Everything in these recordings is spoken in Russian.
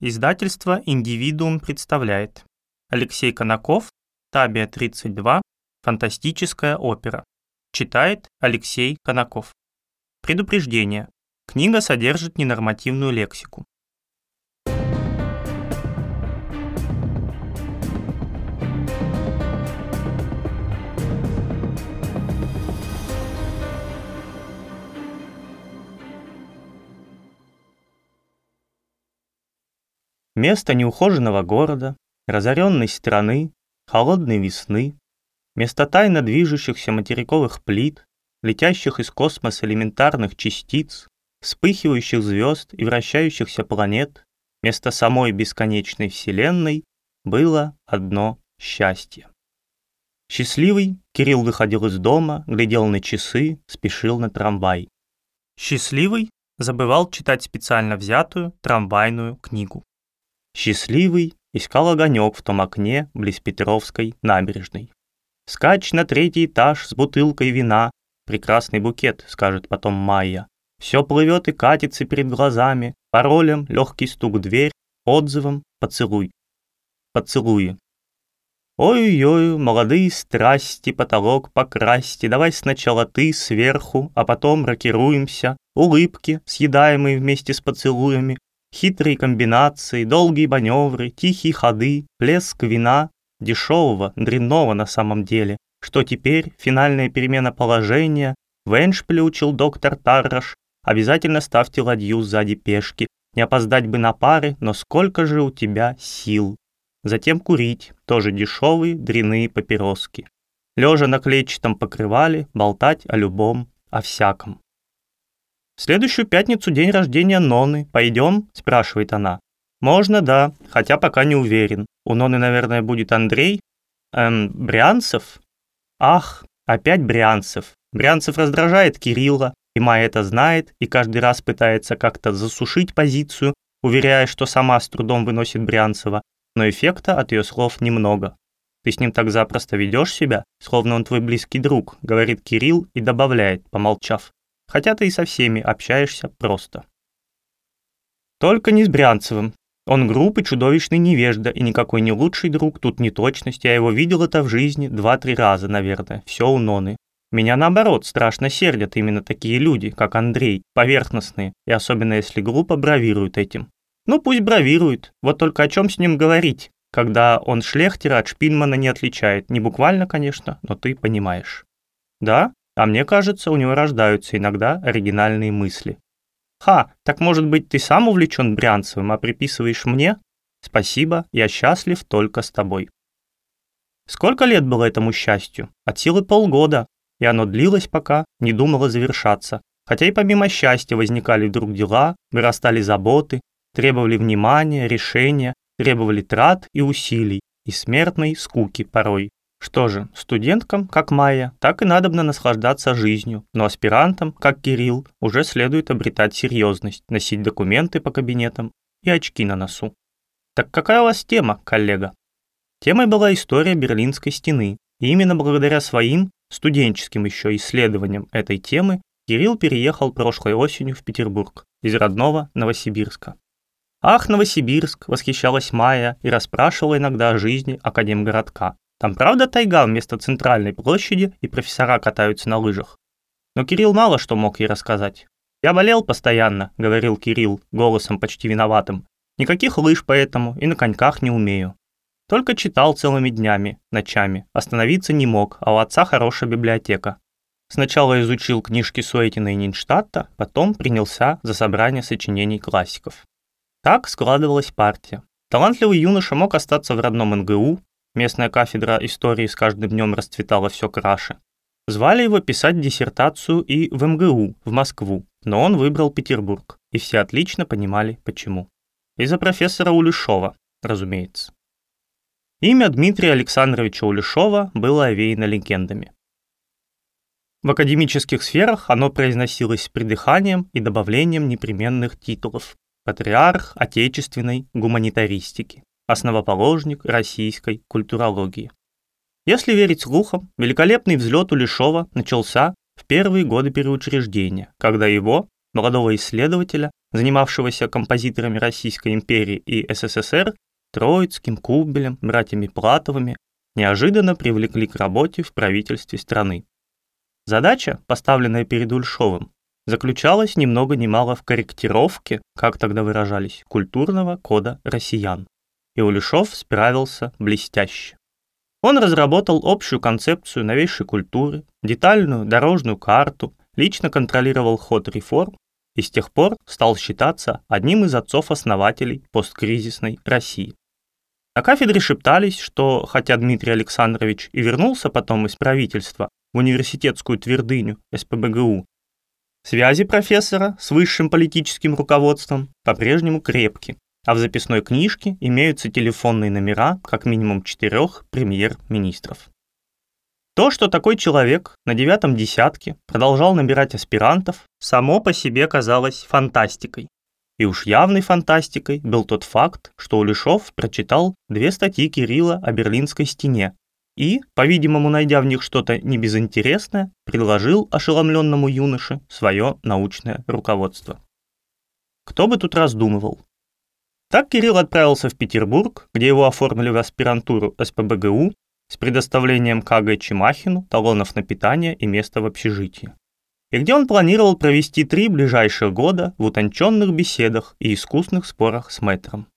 Издательство «Индивидуум» представляет Алексей Конаков, Табия 32, фантастическая опера. Читает Алексей Конаков. Предупреждение. Книга содержит ненормативную лексику. Место неухоженного города, разоренной страны, холодной весны, место тайно движущихся материковых плит, летящих из космоса элементарных частиц, вспыхивающих звезд и вращающихся планет, место самой бесконечной Вселенной было одно счастье. Счастливый Кирилл выходил из дома, глядел на часы, спешил на трамвай. Счастливый забывал читать специально взятую трамвайную книгу. Счастливый искал огонек в том окне близ Петровской набережной. «Скач на третий этаж с бутылкой вина, прекрасный букет», — скажет потом Майя. Все плывет и катится перед глазами, паролем легкий стук в дверь, отзывом поцелуй. Поцелуи. Ой-ой-ой, молодые страсти, потолок покрасьте, давай сначала ты сверху, а потом рокируемся, улыбки, съедаемые вместе с поцелуями, Хитрые комбинации, долгие маневры, тихие ходы, плеск вина, дешевого, дрянного на самом деле. Что теперь? Финальная перемена положения. В Эншпиле учил доктор Тарраш. Обязательно ставьте ладью сзади пешки. Не опоздать бы на пары, но сколько же у тебя сил. Затем курить, тоже дешевые, дряные папироски. Лежа на клетчатом покрывале, болтать о любом, о всяком. В следующую пятницу день рождения Ноны. Пойдем?» – спрашивает она. «Можно, да, хотя пока не уверен. У Ноны, наверное, будет Андрей. Эм, Брянцев? Ах, опять Брянцев. Брянцев раздражает Кирилла, и Майя это знает, и каждый раз пытается как-то засушить позицию, уверяя, что сама с трудом выносит Брянцева, но эффекта от ее слов немного. «Ты с ним так запросто ведешь себя, словно он твой близкий друг», — говорит Кирилл и добавляет, помолчав хотя ты и со всеми общаешься просто. Только не с Брянцевым. Он груб и чудовищный невежда, и никакой не лучший друг, тут не точность, я его видел это в жизни два-три раза, наверное, все у Ноны. Меня, наоборот, страшно сердят именно такие люди, как Андрей, поверхностные, и особенно если глупо бравируют этим. Ну пусть бравирует, вот только о чем с ним говорить, когда он Шлехтера от Шпинмана не отличает, не буквально, конечно, но ты понимаешь. Да, а мне кажется, у него рождаются иногда оригинальные мысли. «Ха, так может быть ты сам увлечен Брянцевым, а приписываешь мне? Спасибо, я счастлив только с тобой». Сколько лет было этому счастью? От силы полгода, и оно длилось пока, не думало завершаться. Хотя и помимо счастья возникали вдруг дела, вырастали заботы, требовали внимания, решения, требовали трат и усилий, и смертной скуки порой. Что же, студенткам, как Майя, так и надобно наслаждаться жизнью, но аспирантам, как Кирилл, уже следует обретать серьезность, носить документы по кабинетам и очки на носу. Так какая у вас тема, коллега? Темой была история Берлинской стены, и именно благодаря своим, студенческим еще исследованиям этой темы, Кирилл переехал прошлой осенью в Петербург из родного Новосибирска. Ах, Новосибирск, восхищалась Майя и расспрашивала иногда о жизни Академгородка. Там правда тайга вместо центральной площади и профессора катаются на лыжах? Но Кирилл мало что мог ей рассказать. «Я болел постоянно», — говорил Кирилл, голосом почти виноватым. «Никаких лыж поэтому и на коньках не умею. Только читал целыми днями, ночами. Остановиться не мог, а у отца хорошая библиотека. Сначала изучил книжки Суэтина и Нинштадта, потом принялся за собрание сочинений классиков. Так складывалась партия. Талантливый юноша мог остаться в родном НГУ, Местная кафедра истории с каждым днем расцветала все краше. Звали его писать диссертацию и в МГУ, в Москву, но он выбрал Петербург, и все отлично понимали, почему. Из-за профессора Улешова, разумеется. Имя Дмитрия Александровича Улешова было овеяно легендами. В академических сферах оно произносилось с придыханием и добавлением непременных титулов «Патриарх отечественной гуманитаристики», основоположник российской культурологии. Если верить слухам, великолепный взлет Улешова начался в первые годы переучреждения, когда его, молодого исследователя, занимавшегося композиторами Российской империи и СССР, Троицким, Кубелем, братьями Платовыми, неожиданно привлекли к работе в правительстве страны. Задача, поставленная перед Ульшовым, заключалась ни много ни мало в корректировке, как тогда выражались, культурного кода россиян. И Улешов справился блестяще. Он разработал общую концепцию новейшей культуры, детальную дорожную карту, лично контролировал ход реформ и с тех пор стал считаться одним из отцов-основателей посткризисной России. На кафедре шептались, что, хотя Дмитрий Александрович и вернулся потом из правительства в университетскую твердыню СПБГУ, связи профессора с высшим политическим руководством по-прежнему крепки, а в записной книжке имеются телефонные номера как минимум четырех премьер-министров. То, что такой человек на девятом десятке продолжал набирать аспирантов, само по себе казалось фантастикой. И уж явной фантастикой был тот факт, что Улешов прочитал две статьи Кирилла о Берлинской стене и, по-видимому, найдя в них что-то небезынтересное, предложил ошеломленному юноше свое научное руководство. Кто бы тут раздумывал? Так Кирилл отправился в Петербург, где его оформили в аспирантуру СПБГУ с предоставлением КГ Чемахину талонов на питание и место в общежитии и где он планировал провести три ближайших года в утонченных беседах и искусных спорах с мэтром.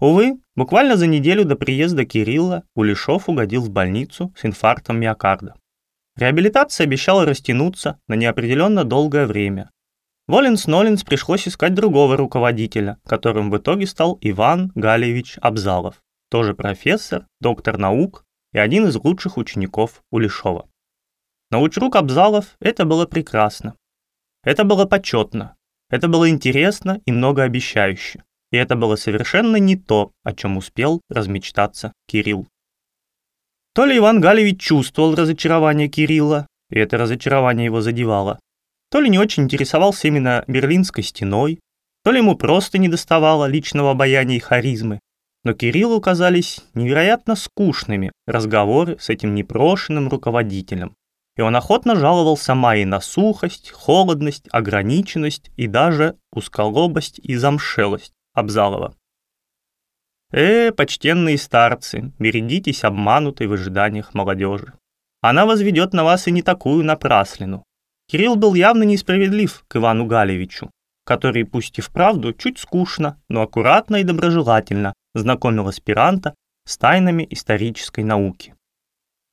Увы, буквально за неделю до приезда Кирилла Улешов угодил в больницу с инфарктом миокарда. Реабилитация обещала растянуться на неопределенно долгое время. Воленс-Ноленс пришлось искать другого руководителя, которым в итоге стал Иван Галевич Абзалов, тоже профессор, доктор наук и один из лучших учеников Улешова. Научрук Абзалов это было прекрасно. Это было почетно. Это было интересно и многообещающе. И это было совершенно не то, о чем успел размечтаться Кирилл. То ли Иван Галевич чувствовал разочарование Кирилла, и это разочарование его задевало, то ли не очень интересовался именно Берлинской стеной, то ли ему просто не доставало личного обаяния и харизмы, но Кириллу казались невероятно скучными разговоры с этим непрошенным руководителем, и он охотно жаловался Майе на сухость, холодность, ограниченность и даже узколобость и замшелость Абзалова. Э, почтенные старцы, берегитесь обманутой в ожиданиях молодежи. Она возведет на вас и не такую напраслину. Кирилл был явно несправедлив к Ивану Галевичу, который, пусть и вправду, чуть скучно, но аккуратно и доброжелательно знакомил аспиранта с тайнами исторической науки.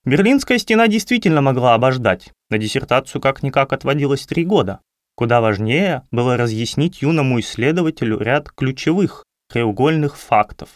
Берлинская стена действительно могла обождать. На диссертацию как-никак отводилось три года. Куда важнее было разъяснить юному исследователю ряд ключевых, треугольных фактов.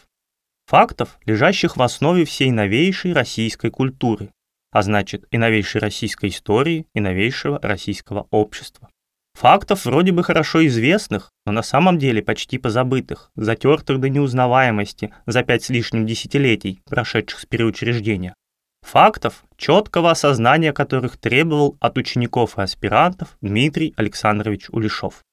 Фактов, лежащих в основе всей новейшей российской культуры, а значит и новейшей российской истории, и новейшего российского общества. Фактов вроде бы хорошо известных, но на самом деле почти позабытых, затертых до неузнаваемости за пять с лишним десятилетий, прошедших с переучреждения. Фактов, четкого осознания которых требовал от учеников и аспирантов Дмитрий Александрович Улешов.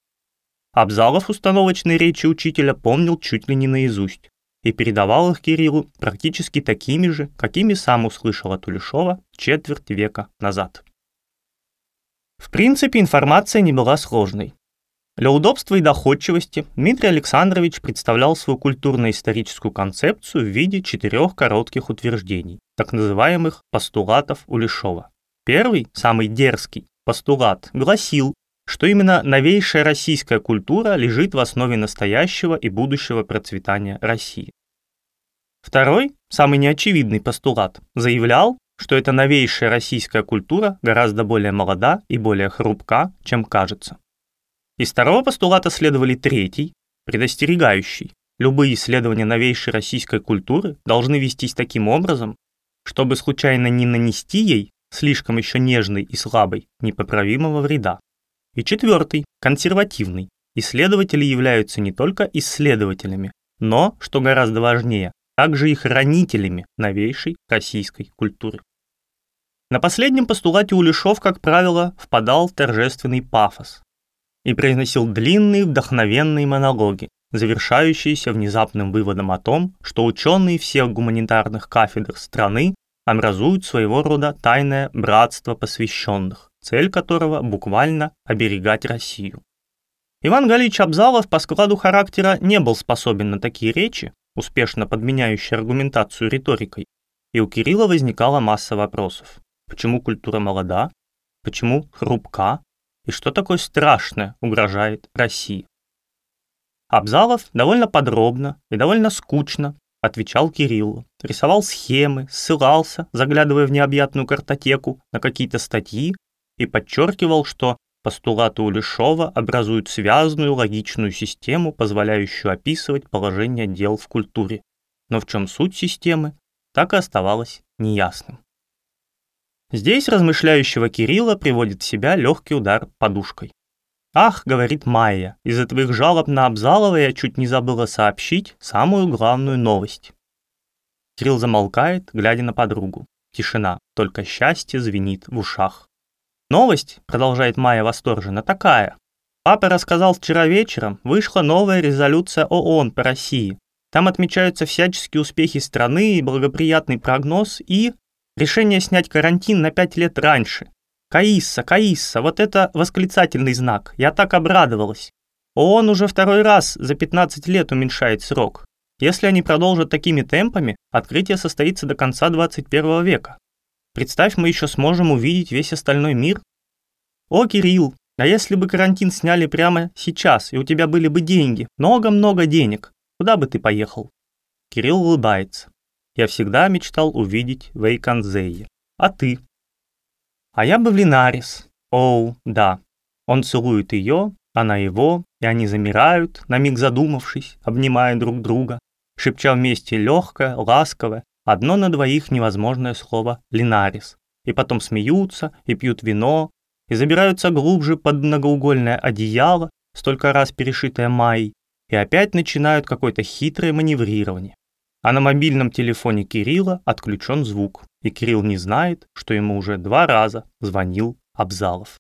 Абзалов установочной речи учителя помнил чуть ли не наизусть и передавал их Кириллу практически такими же, какими сам услышал от Улешова четверть века назад. В принципе, информация не была сложной. Для удобства и доходчивости Дмитрий Александрович представлял свою культурно-историческую концепцию в виде четырех коротких утверждений, так называемых постулатов Улешова. Первый, самый дерзкий, постулат гласил, что именно новейшая российская культура лежит в основе настоящего и будущего процветания России. Второй, самый неочевидный постулат, заявлял, что эта новейшая российская культура гораздо более молода и более хрупка, чем кажется. Из второго постулата следовали третий, предостерегающий. Любые исследования новейшей российской культуры должны вестись таким образом, чтобы случайно не нанести ей, слишком еще нежной и слабой, непоправимого вреда. И четвертый, консервативный. Исследователи являются не только исследователями, но, что гораздо важнее, также и хранителями новейшей российской культуры. На последнем постулате Улешов, как правило, впадал в торжественный пафос, и произносил длинные вдохновенные монологи, завершающиеся внезапным выводом о том, что ученые всех гуманитарных кафедр страны образуют своего рода тайное братство посвященных, цель которого буквально оберегать Россию. Иван Галич Абзалов по складу характера не был способен на такие речи, успешно подменяющие аргументацию риторикой, и у Кирилла возникала масса вопросов. Почему культура молода? Почему хрупка? И что такое страшное угрожает России? Абзалов довольно подробно и довольно скучно отвечал Кириллу, рисовал схемы, ссылался, заглядывая в необъятную картотеку, на какие-то статьи и подчеркивал, что Постулаты Улешова образуют связанную логичную систему, позволяющую описывать положение дел в культуре. Но в чем суть системы, так и оставалось неясным. Здесь размышляющего Кирилла приводит в себя легкий удар подушкой. «Ах, — говорит Майя, — из-за твоих жалоб на Абзалова я чуть не забыла сообщить самую главную новость». Кирилл замолкает, глядя на подругу. Тишина, только счастье звенит в ушах. Новость, продолжает Майя восторженно, такая. Папа рассказал вчера вечером, вышла новая резолюция ООН по России. Там отмечаются всяческие успехи страны и благоприятный прогноз и решение снять карантин на пять лет раньше. Каисса, Каисса, вот это восклицательный знак. Я так обрадовалась. ООН уже второй раз за 15 лет уменьшает срок. Если они продолжат такими темпами, открытие состоится до конца 21 века. Представь, мы еще сможем увидеть весь остальной мир. О, Кирилл, а если бы карантин сняли прямо сейчас, и у тебя были бы деньги, много-много денег, куда бы ты поехал? Кирилл улыбается. Я всегда мечтал увидеть Вейканзее. А ты? А я бы в Линарис. Оу, да. Он целует ее, она его, и они замирают, на миг задумавшись, обнимая друг друга, шепча вместе легкое, ласковое, Одно на двоих невозможное слово «линарис». И потом смеются, и пьют вино, и забираются глубже под многоугольное одеяло, столько раз перешитое Майей, и опять начинают какое-то хитрое маневрирование. А на мобильном телефоне Кирилла отключен звук, и Кирилл не знает, что ему уже два раза звонил Абзалов.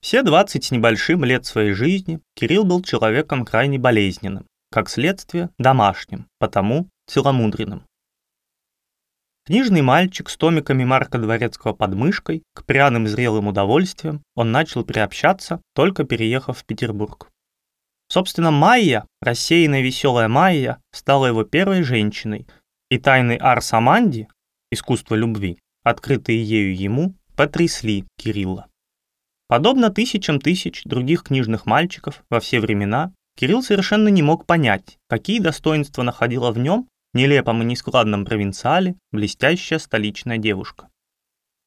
Все 20 с небольшим лет своей жизни Кирилл был человеком крайне болезненным, как следствие домашним, потому целомудренным. Книжный мальчик с томиками Марка Дворецкого под мышкой, к пряным зрелым удовольствиям он начал приобщаться, только переехав в Петербург. Собственно, Майя, рассеянная веселая Майя, стала его первой женщиной, и тайны Арс Аманди, искусство любви, открытые ею ему, потрясли Кирилла. Подобно тысячам тысяч других книжных мальчиков во все времена, Кирилл совершенно не мог понять, какие достоинства находила в нем нелепом и нескладном провинциале, блестящая столичная девушка.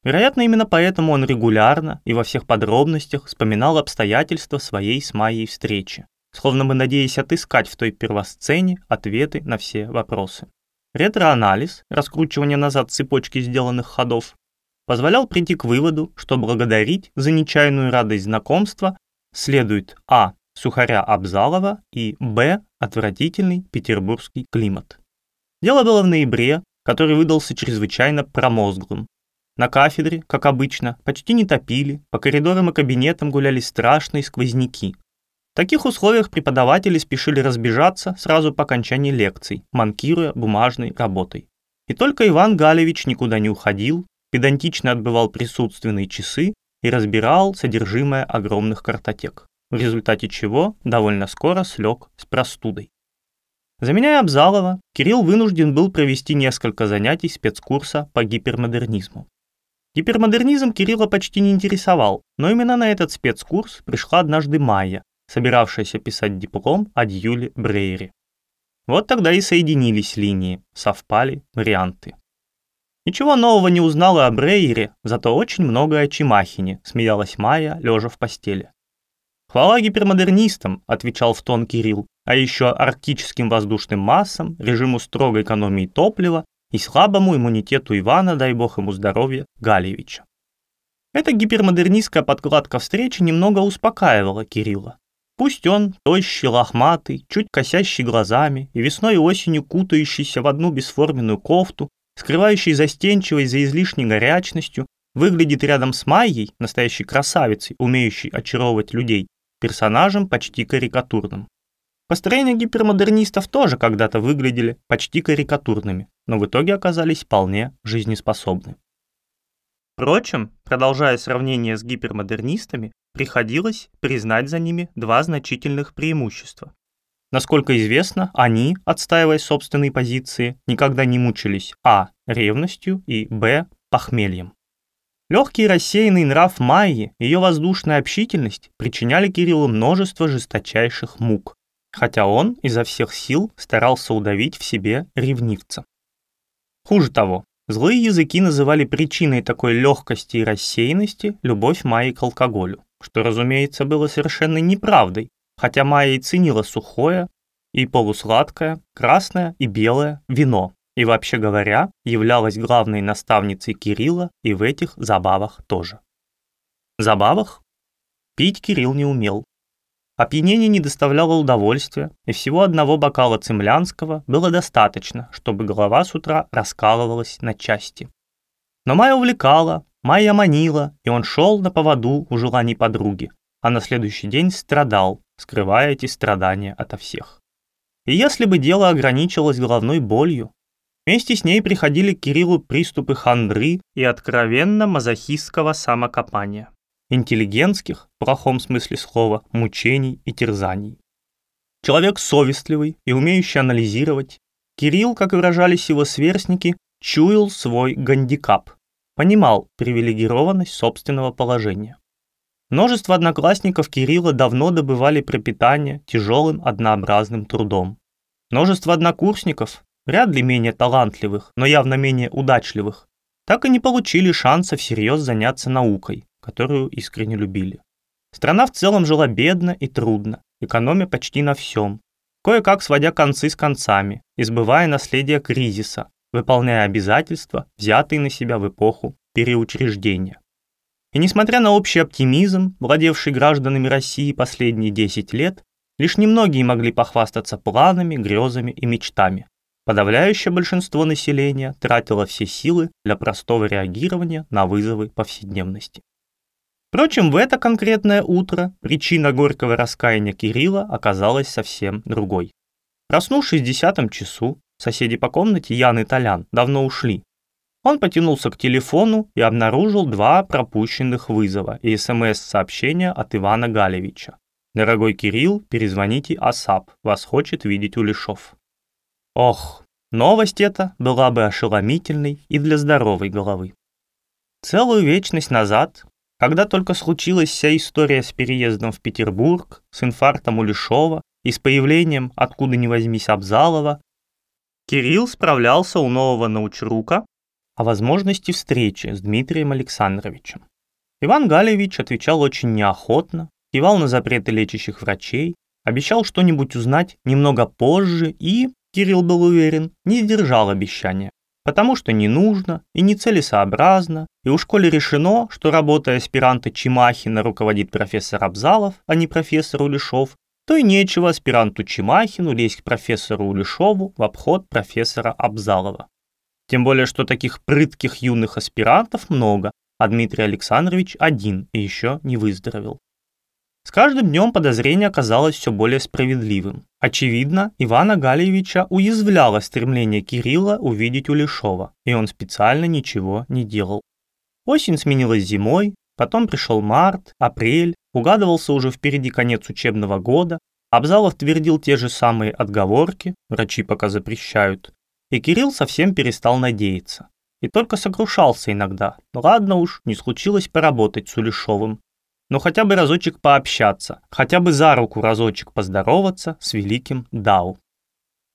Вероятно, именно поэтому он регулярно и во всех подробностях вспоминал обстоятельства своей с Майей встречи, словно бы надеясь отыскать в той первосцене ответы на все вопросы. Ретроанализ, раскручивание назад цепочки сделанных ходов, позволял прийти к выводу, что благодарить за нечаянную радость знакомства следует а. Сухаря Абзалова и б. Отвратительный петербургский климат. Дело было в ноябре, который выдался чрезвычайно промозглым. На кафедре, как обычно, почти не топили, по коридорам и кабинетам гуляли страшные сквозняки. В таких условиях преподаватели спешили разбежаться сразу по окончании лекций, манкируя бумажной работой. И только Иван Галевич никуда не уходил, педантично отбывал присутственные часы и разбирал содержимое огромных картотек, в результате чего довольно скоро слег с простудой. Заменяя Абзалова, Кирилл вынужден был провести несколько занятий спецкурса по гипермодернизму. Гипермодернизм Кирилла почти не интересовал, но именно на этот спецкурс пришла однажды Майя, собиравшаяся писать диплом о Дьюле Брейере. Вот тогда и соединились линии, совпали варианты. Ничего нового не узнала о Брейере, зато очень много о Чимахине, смеялась Майя, лежа в постели. «Хвала гипермодернистам», — отвечал в тон Кирилл, а еще арктическим воздушным массам, режиму строгой экономии топлива и слабому иммунитету Ивана, дай бог ему здоровья, Галевича. Эта гипермодернистская подкладка встречи немного успокаивала Кирилла. Пусть он, тощий, лохматый, чуть косящий глазами и весной и осенью кутающийся в одну бесформенную кофту, скрывающий застенчивость за излишней горячностью, выглядит рядом с Майей, настоящей красавицей, умеющей очаровывать людей, персонажем почти карикатурным. Построения гипермодернистов тоже когда-то выглядели почти карикатурными, но в итоге оказались вполне жизнеспособны. Впрочем, продолжая сравнение с гипермодернистами, приходилось признать за ними два значительных преимущества. Насколько известно, они, отстаивая собственные позиции, никогда не мучились а. ревностью и б. похмельем. Легкий рассеянный нрав Майи, ее воздушная общительность причиняли Кириллу множество жесточайших мук, хотя он изо всех сил старался удавить в себе ревнивца. Хуже того, злые языки называли причиной такой легкости и рассеянности любовь Майи к алкоголю, что, разумеется, было совершенно неправдой, хотя Майя и ценила сухое и полусладкое, красное и белое вино, и, вообще говоря, являлась главной наставницей Кирилла и в этих забавах тоже. Забавах? Пить Кирилл не умел. Опьянение не доставляло удовольствия, и всего одного бокала цемлянского было достаточно, чтобы голова с утра раскалывалась на части. Но Майя увлекала, Майя манила, и он шел на поводу у желаний подруги, а на следующий день страдал, скрывая эти страдания ото всех. И если бы дело ограничилось головной болью, Вместе с ней приходили к Кириллу приступы хандры и откровенно мазохистского самокопания, интеллигентских, в плохом смысле слова, мучений и терзаний. Человек совестливый и умеющий анализировать, Кирилл, как выражались его сверстники, чуял свой гандикап, понимал привилегированность собственного положения. Множество одноклассников Кирилла давно добывали пропитание тяжелым однообразным трудом. Множество однокурсников вряд ли менее талантливых, но явно менее удачливых, так и не получили шанса всерьез заняться наукой, которую искренне любили. Страна в целом жила бедно и трудно, экономя почти на всем, кое-как сводя концы с концами, избывая наследие кризиса, выполняя обязательства, взятые на себя в эпоху переучреждения. И несмотря на общий оптимизм, владевший гражданами России последние 10 лет, лишь немногие могли похвастаться планами, грезами и мечтами, Подавляющее большинство населения тратило все силы для простого реагирования на вызовы повседневности. Впрочем, в это конкретное утро причина горького раскаяния Кирилла оказалась совсем другой. Проснувшись в десятом часу, соседи по комнате Ян и Толян давно ушли. Он потянулся к телефону и обнаружил два пропущенных вызова и СМС-сообщения от Ивана Галевича. «Дорогой Кирилл, перезвоните АСАП, вас хочет видеть Улешов». Ох, новость эта была бы ошеломительной и для здоровой головы. Целую вечность назад, когда только случилась вся история с переездом в Петербург, с инфарктом Улешова и с появлением, откуда ни возьмись, Абзалова, Кирилл справлялся у нового научрука о возможности встречи с Дмитрием Александровичем. Иван Галевич отвечал очень неохотно, кивал на запреты лечащих врачей, обещал что-нибудь узнать немного позже и, Кирилл был уверен, не сдержал обещания, потому что не нужно и не целесообразно, и у школе решено, что работая аспиранта Чимахина руководит профессор Абзалов, а не профессор Улешов, то и нечего аспиранту Чимахину лезть к профессору Улешову в обход профессора Абзалова. Тем более, что таких прытких юных аспирантов много, а Дмитрий Александрович один и еще не выздоровел. С каждым днем подозрение оказалось все более справедливым. Очевидно, Ивана Галиевича уязвляло стремление Кирилла увидеть Улешова, и он специально ничего не делал. Осень сменилась зимой, потом пришел март, апрель, угадывался уже впереди конец учебного года, Абзалов твердил те же самые отговорки, врачи пока запрещают, и Кирилл совсем перестал надеяться. И только сокрушался иногда. Ладно уж, не случилось поработать с Улешовым, но хотя бы разочек пообщаться, хотя бы за руку разочек поздороваться с великим Дау.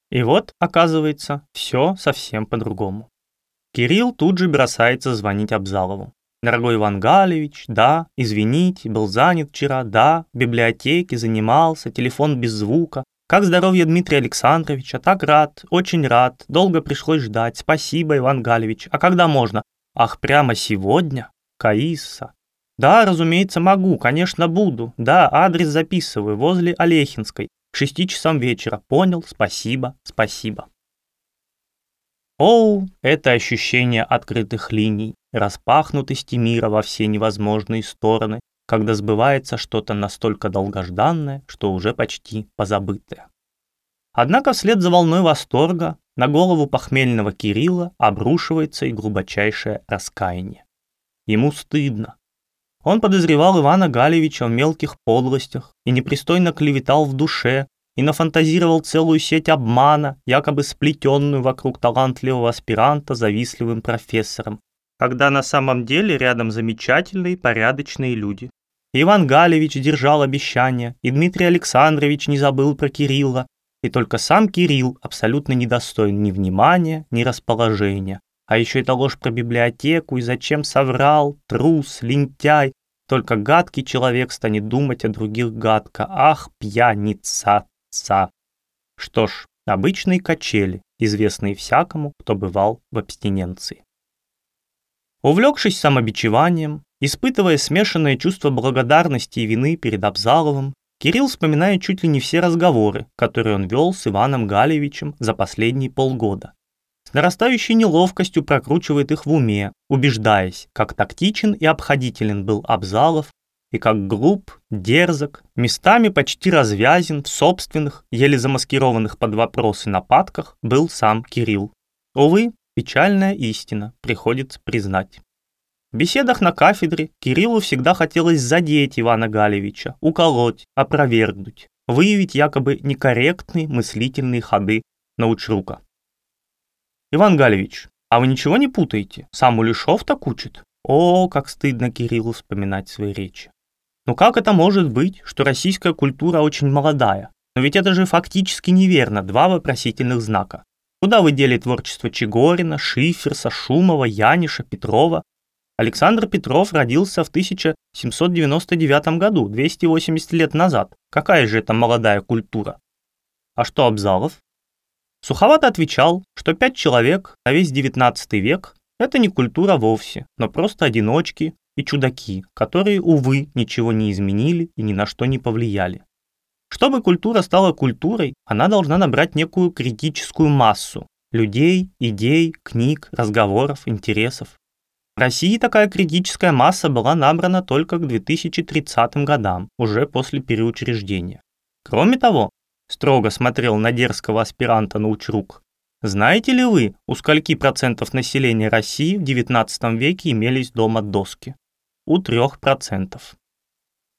И вот, оказывается, все совсем по-другому. Кирилл тут же бросается звонить Абзалову. «Дорогой Иван Галевич, да, извините, был занят вчера, да, в библиотеке занимался, телефон без звука. Как здоровье Дмитрия Александровича, так рад, очень рад, долго пришлось ждать, спасибо, Иван Галевич. А когда можно? Ах, прямо сегодня? Каисса, да, разумеется, могу, конечно, буду. Да, адрес записываю, возле Олехинской. К шести часам вечера. Понял, спасибо, спасибо. Оу, это ощущение открытых линий, распахнутости мира во все невозможные стороны, когда сбывается что-то настолько долгожданное, что уже почти позабытое. Однако вслед за волной восторга на голову похмельного Кирилла обрушивается и глубочайшее раскаяние. Ему стыдно. Он подозревал Ивана Галевича в мелких подлостях и непристойно клеветал в душе, и нафантазировал целую сеть обмана, якобы сплетенную вокруг талантливого аспиранта завистливым профессором, когда на самом деле рядом замечательные, порядочные люди. Иван Галевич держал обещание, и Дмитрий Александрович не забыл про Кирилла, и только сам Кирилл абсолютно недостоин ни внимания, ни расположения. А еще это ложь про библиотеку, и зачем соврал, трус, лентяй. Только гадкий человек станет думать о других гадко. Ах, пьяница, ца. Что ж, обычные качели, известные всякому, кто бывал в абстиненции. Увлекшись самобичеванием, испытывая смешанное чувство благодарности и вины перед Абзаловым, Кирилл вспоминает чуть ли не все разговоры, которые он вел с Иваном Галевичем за последние полгода. Нарастающей неловкостью прокручивает их в уме, убеждаясь, как тактичен и обходителен был Абзалов, и как груб, дерзок, местами почти развязен в собственных, еле замаскированных под вопросы нападках был сам Кирилл. Увы, печальная истина, приходится признать. В беседах на кафедре Кириллу всегда хотелось задеть Ивана Галевича, уколоть, опровергнуть, выявить якобы некорректные мыслительные ходы научрука. «Иван Галевич, а вы ничего не путаете? Сам Улешов так учит?» О, как стыдно Кириллу вспоминать свои речи. Ну как это может быть, что российская культура очень молодая? Но ведь это же фактически неверно, два вопросительных знака. Куда вы дели творчество Чегорина, Шиферса, Шумова, Яниша, Петрова? Александр Петров родился в 1799 году, 280 лет назад. Какая же это молодая культура? А что Абзалов? Суховато отвечал, что пять человек на весь 19 век – это не культура вовсе, но просто одиночки и чудаки, которые, увы, ничего не изменили и ни на что не повлияли. Чтобы культура стала культурой, она должна набрать некую критическую массу людей, идей, книг, разговоров, интересов. В России такая критическая масса была набрана только к 2030 годам, уже после переучреждения. Кроме того, строго смотрел на дерзкого аспиранта Научрук, знаете ли вы, у скольки процентов населения России в 19 веке имелись дома доски? У 3%.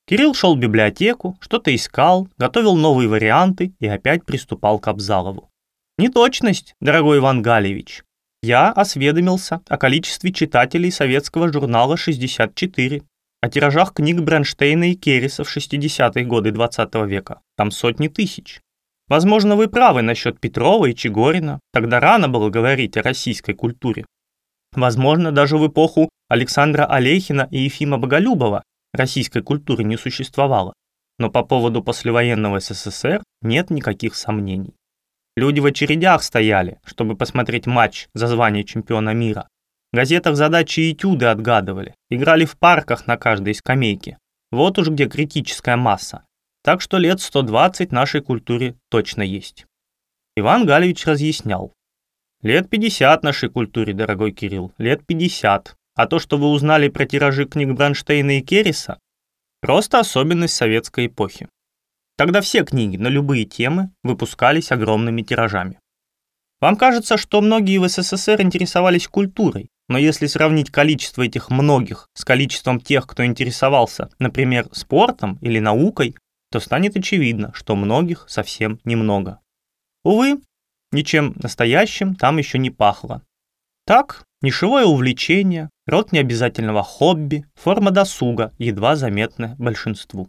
Кирилл шел в библиотеку, что-то искал, готовил новые варианты и опять приступал к Абзалову. Неточность, дорогой Иван Галевич. Я осведомился о количестве читателей советского журнала «64», о тиражах книг Бронштейна и Керриса в 60-е годы 20 -го века. Там сотни тысяч. Возможно, вы правы насчет Петрова и Чегорина. Тогда рано было говорить о российской культуре. Возможно, даже в эпоху Александра Олейхина и Ефима Боголюбова российской культуры не существовало. Но по поводу послевоенного СССР нет никаких сомнений. Люди в очередях стояли, чтобы посмотреть матч за звание чемпиона мира. В газетах задачи и этюды отгадывали, играли в парках на каждой скамейке. Вот уж где критическая масса. Так что лет 120 нашей культуре точно есть. Иван Галевич разъяснял. Лет 50 нашей культуре, дорогой Кирилл, лет 50. А то, что вы узнали про тиражи книг Бронштейна и Керриса, просто особенность советской эпохи. Тогда все книги на любые темы выпускались огромными тиражами. Вам кажется, что многие в СССР интересовались культурой, но если сравнить количество этих многих с количеством тех, кто интересовался, например, спортом или наукой, то станет очевидно, что многих совсем немного. Увы, ничем настоящим там еще не пахло. Так, нишевое увлечение, род необязательного хобби, форма досуга, едва заметная большинству.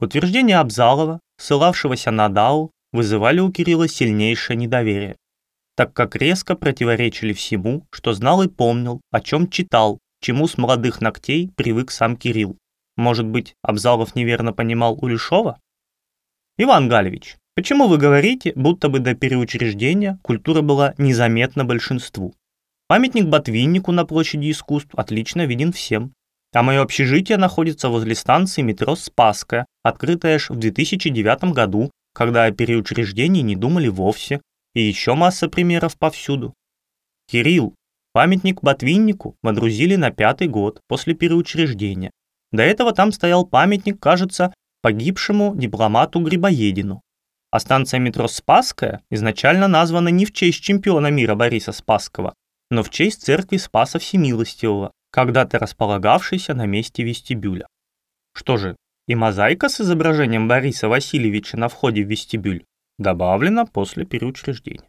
Утверждения Абзалова, ссылавшегося на Дау, вызывали у Кирилла сильнейшее недоверие, так как резко противоречили всему, что знал и помнил, о чем читал, чему с молодых ногтей привык сам Кирилл. Может быть, Абзалов неверно понимал Улешова? Иван Галевич, почему вы говорите, будто бы до переучреждения культура была незаметна большинству? Памятник Ботвиннику на площади искусств отлично виден всем. А мое общежитие находится возле станции метро Спасская, открытая аж в 2009 году, когда о переучреждении не думали вовсе, и еще масса примеров повсюду. Кирилл, памятник Ботвиннику водрузили на пятый год после переучреждения. До этого там стоял памятник, кажется, погибшему дипломату Грибоедину. А станция метро Спасская изначально названа не в честь чемпиона мира Бориса Спасского, но в честь церкви Спаса Всемилостивого, когда-то располагавшийся на месте вестибюля. Что же, и мозаика с изображением Бориса Васильевича на входе в вестибюль добавлена после переучреждения.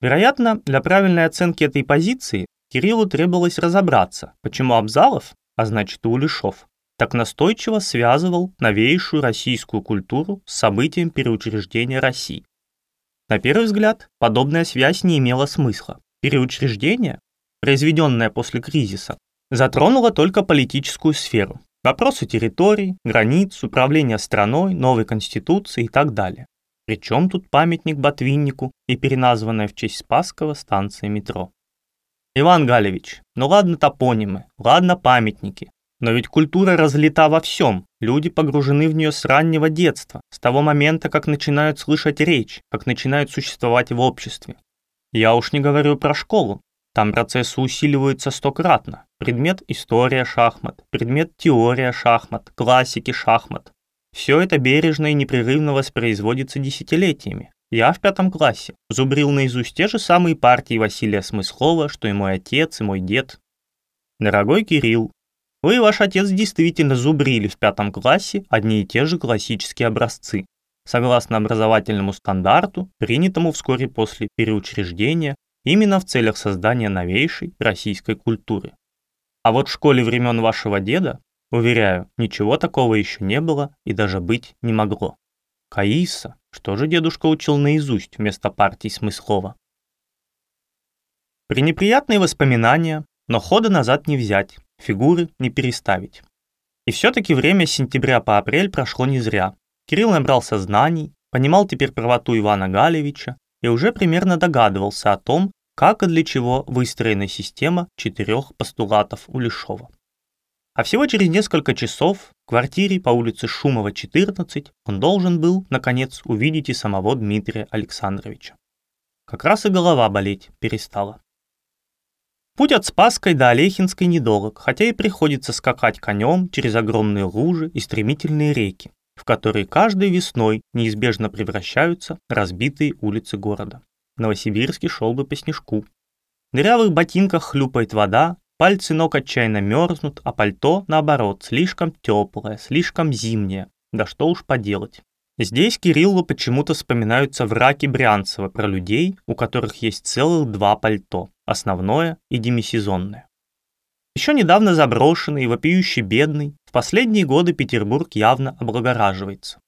Вероятно, для правильной оценки этой позиции Кириллу требовалось разобраться, почему Абзалов, а значит и Улешов, так настойчиво связывал новейшую российскую культуру с событием переучреждения России. На первый взгляд, подобная связь не имела смысла. Переучреждение, произведенное после кризиса, затронуло только политическую сферу. Вопросы территорий, границ, управления страной, новой конституции и так далее. Причем тут памятник Ботвиннику и переназванная в честь Спасского станция метро. Иван Галевич, ну ладно топонимы, ладно памятники, но ведь культура разлита во всем, люди погружены в нее с раннего детства, с того момента, как начинают слышать речь, как начинают существовать в обществе. Я уж не говорю про школу, там процессы усиливаются стократно. Предмет история шахмат, предмет теория шахмат, классики шахмат. Все это бережно и непрерывно воспроизводится десятилетиями. Я в пятом классе зубрил наизусть те же самые партии Василия Смыслова, что и мой отец, и мой дед. Дорогой Кирилл, вы и ваш отец действительно зубрили в пятом классе одни и те же классические образцы, согласно образовательному стандарту, принятому вскоре после переучреждения именно в целях создания новейшей российской культуры. А вот в школе времен вашего деда, уверяю, ничего такого еще не было и даже быть не могло. Каиса, что же дедушка учил наизусть вместо партий Смыслова? Пренеприятные воспоминания, но хода назад не взять, фигуры не переставить. И все-таки время с сентября по апрель прошло не зря. Кирилл набрался знаний, понимал теперь правоту Ивана Галевича и уже примерно догадывался о том, как и для чего выстроена система четырех постулатов Улешова. А всего через несколько часов в квартире по улице Шумова, 14, он должен был, наконец, увидеть и самого Дмитрия Александровича. Как раз и голова болеть перестала. Путь от Спасской до Олехинской недолг, хотя и приходится скакать конем через огромные лужи и стремительные реки, в которые каждой весной неизбежно превращаются разбитые улицы города. Новосибирский шел бы по снежку. В дырявых ботинках хлюпает вода, пальцы ног отчаянно мерзнут, а пальто, наоборот, слишком теплое, слишком зимнее. Да что уж поделать. Здесь Кириллу почему-то вспоминаются враки Брянцева про людей, у которых есть целых два пальто, основное и демисезонное. Еще недавно заброшенный и вопиющий бедный, в последние годы Петербург явно облагораживается.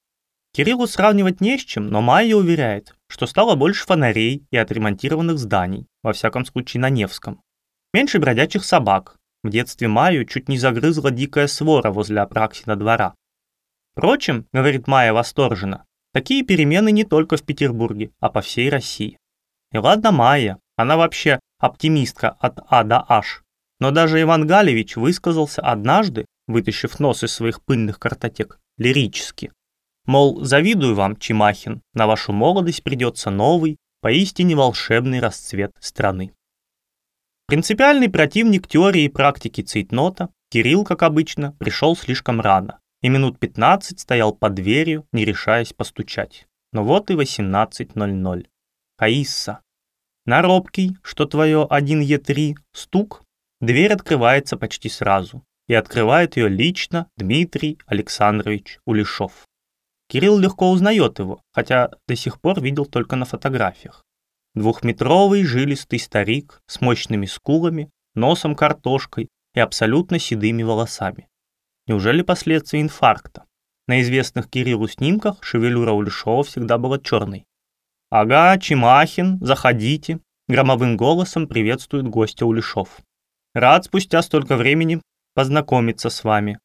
Кириллу сравнивать не с чем, но Майя уверяет, что стало больше фонарей и отремонтированных зданий, во всяком случае на Невском. Меньше бродячих собак. В детстве Майю чуть не загрызла дикая свора возле Апраксина двора. Впрочем, говорит Майя восторженно, такие перемены не только в Петербурге, а по всей России. И ладно Майя, она вообще оптимистка от А до H. Но даже Иван Галевич высказался однажды, вытащив нос из своих пыльных картотек, лирически. Мол, завидую вам, Чимахин, на вашу молодость придется новый, поистине волшебный расцвет страны. Принципиальный противник теории и практики цейтнота, Кирилл, как обычно, пришел слишком рано и минут 15 стоял под дверью, не решаясь постучать. Но вот и 18.00. Каисса. На робкий, что твое 1Е3, стук, дверь открывается почти сразу, и открывает ее лично Дмитрий Александрович Улешов. Кирилл легко узнает его, хотя до сих пор видел только на фотографиях. Двухметровый жилистый старик с мощными скулами, носом картошкой и абсолютно седыми волосами. Неужели последствия инфаркта? На известных Кириллу снимках шевелюра Ульшова всегда была черной. «Ага, Чимахин, заходите», — громовым голосом приветствует гостя Улешов. «Рад спустя столько времени познакомиться с вами.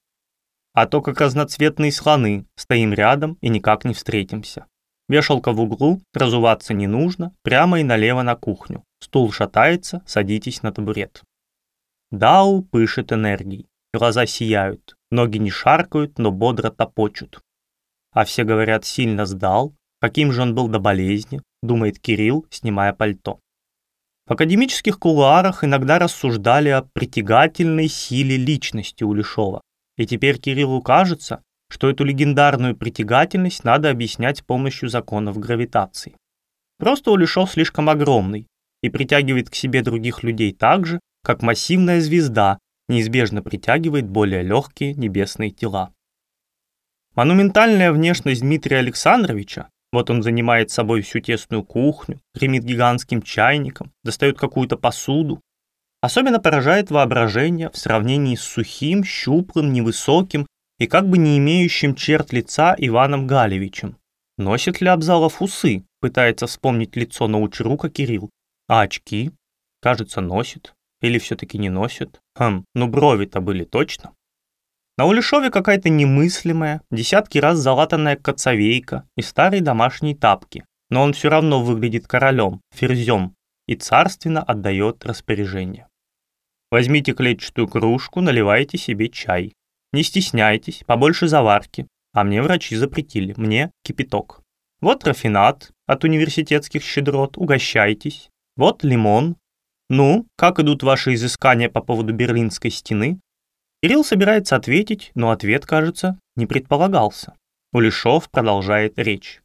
А то как разноцветные слоны, стоим рядом и никак не встретимся. Вешалка в углу, разуваться не нужно, прямо и налево на кухню. Стул шатается, садитесь на табурет». Дау пышет энергией, глаза сияют, Ноги не шаркают, но бодро топочут. А все говорят, сильно сдал. Каким же он был до болезни, думает Кирилл, снимая пальто. В академических кулуарах иногда рассуждали о притягательной силе личности Улешова. И теперь Кириллу кажется, что эту легендарную притягательность надо объяснять с помощью законов гравитации. Просто Улешов слишком огромный и притягивает к себе других людей так же, как массивная звезда неизбежно притягивает более легкие небесные тела. Монументальная внешность Дмитрия Александровича, вот он занимает собой всю тесную кухню, гремит гигантским чайником, достает какую-то посуду, особенно поражает воображение в сравнении с сухим, щуплым, невысоким и как бы не имеющим черт лица Иваном Галевичем. Носит ли Абзалов усы? Пытается вспомнить лицо научрука Кирилл. А очки? Кажется, носит. Или все-таки не носит? Хм, ну брови-то были точно. На Улешове какая-то немыслимая, десятки раз залатанная коцовейка и старые домашние тапки. Но он все равно выглядит королем, ферзем, и царственно отдает распоряжение. Возьмите клетчатую кружку, наливайте себе чай. Не стесняйтесь, побольше заварки. А мне врачи запретили, мне кипяток. Вот рафинат от университетских щедрот, угощайтесь. Вот лимон. Ну, как идут ваши изыскания по поводу Берлинской стены? Кирилл собирается ответить, но ответ, кажется, не предполагался. Улешов продолжает речь.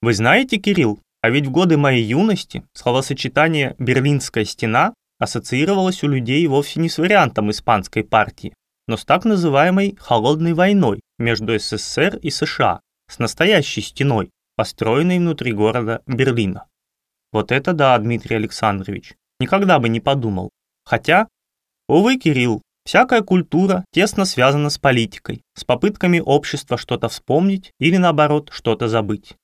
Вы знаете, Кирилл, а ведь в годы моей юности словосочетание «Берлинская стена» ассоциировалось у людей вовсе не с вариантом испанской партии, но с так называемой «холодной войной» между СССР и США, с настоящей стеной, построенной внутри города Берлина. Вот это да, Дмитрий Александрович, никогда бы не подумал. Хотя, увы, Кирилл, всякая культура тесно связана с политикой, с попытками общества что-то вспомнить или наоборот что-то забыть.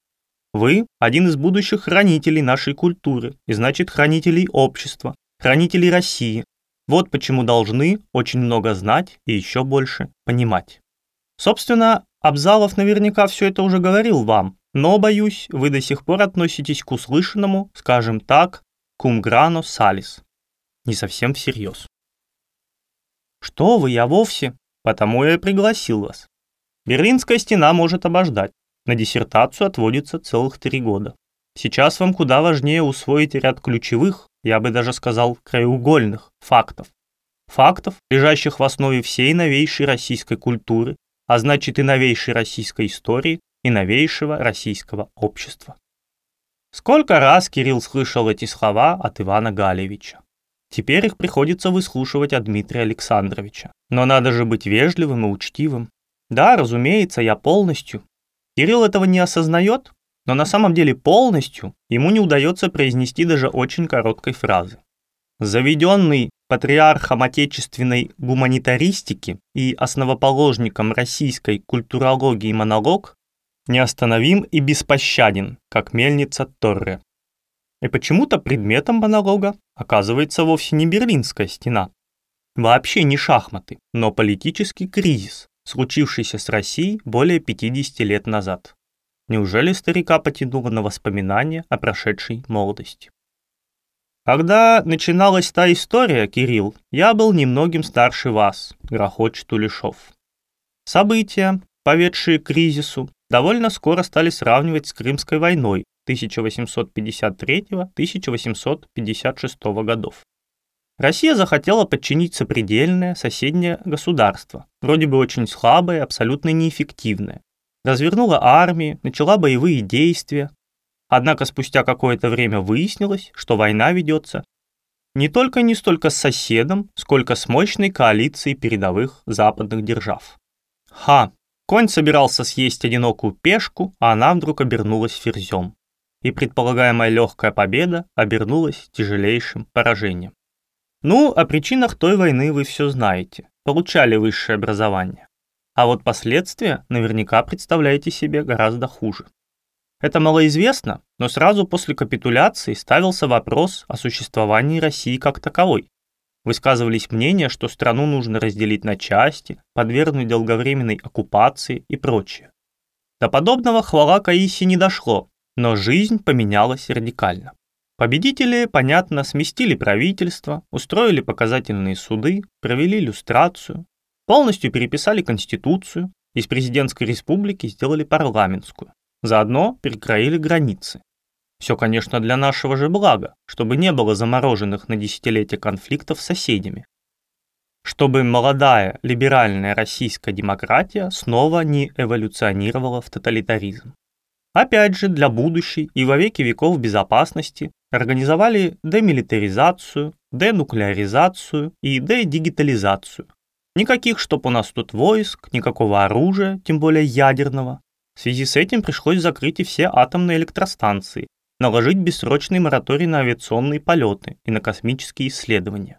Вы – один из будущих хранителей нашей культуры, и значит хранителей общества, хранителей России, вот почему должны очень много знать и еще больше понимать. Собственно, Абзалов наверняка все это уже говорил вам, но, боюсь, вы до сих пор относитесь к услышанному, скажем так, grano salis. Не совсем всерьез. Что вы, я вовсе, потому я и пригласил вас. Берлинская стена может обождать. На диссертацию отводится целых три года. Сейчас вам куда важнее усвоить ряд ключевых, я бы даже сказал краеугольных, фактов. Фактов, лежащих в основе всей новейшей российской культуры, а значит и новейшей российской истории, и новейшего российского общества. Сколько раз Кирилл слышал эти слова от Ивана Галевича. Теперь их приходится выслушивать от Дмитрия Александровича. Но надо же быть вежливым и учтивым. Да, разумеется, я полностью. Кирилл этого не осознает, но на самом деле полностью ему не удается произнести даже очень короткой фразы. Заведенный патриархом отечественной гуманитаристики и основоположником российской культурологии монолог неостановим и беспощаден, как мельница Торре. И почему-то предметом монолога оказывается вовсе не Берлинская стена, вообще не шахматы, но политический кризис, случившийся с Россией более 50 лет назад. Неужели старика потянуло на воспоминания о прошедшей молодости? Когда начиналась та история, Кирилл, я был немногим старше вас, грохочет Улешов. События, поведшие к кризису, довольно скоро стали сравнивать с Крымской войной 1853-1856 годов. Россия захотела подчинить сопредельное соседнее государство, вроде бы очень слабое, абсолютно неэффективное, развернула армии, начала боевые действия. Однако спустя какое-то время выяснилось, что война ведется не только не столько с соседом, сколько с мощной коалицией передовых западных держав. Ха, конь собирался съесть одинокую пешку, а она вдруг обернулась ферзем. И предполагаемая легкая победа обернулась тяжелейшим поражением. Ну, о причинах той войны вы все знаете. Получали высшее образование. А вот последствия наверняка представляете себе гораздо хуже. Это малоизвестно, но сразу после капитуляции ставился вопрос о существовании России как таковой. Высказывались мнения, что страну нужно разделить на части, подвергнуть долговременной оккупации и прочее. До подобного хвала Каиси не дошло, но жизнь поменялась радикально. Победители, понятно, сместили правительство, устроили показательные суды, провели иллюстрацию, Полностью переписали Конституцию, из президентской республики сделали парламентскую. Заодно перекроили границы. Все, конечно, для нашего же блага, чтобы не было замороженных на десятилетия конфликтов с соседями. Чтобы молодая либеральная российская демократия снова не эволюционировала в тоталитаризм. Опять же, для будущей и во веки веков безопасности организовали демилитаризацию, денуклеаризацию и дедигитализацию. Никаких, чтоб у нас тут войск, никакого оружия, тем более ядерного. В связи с этим пришлось закрыть и все атомные электростанции, наложить бессрочный мораторий на авиационные полеты и на космические исследования.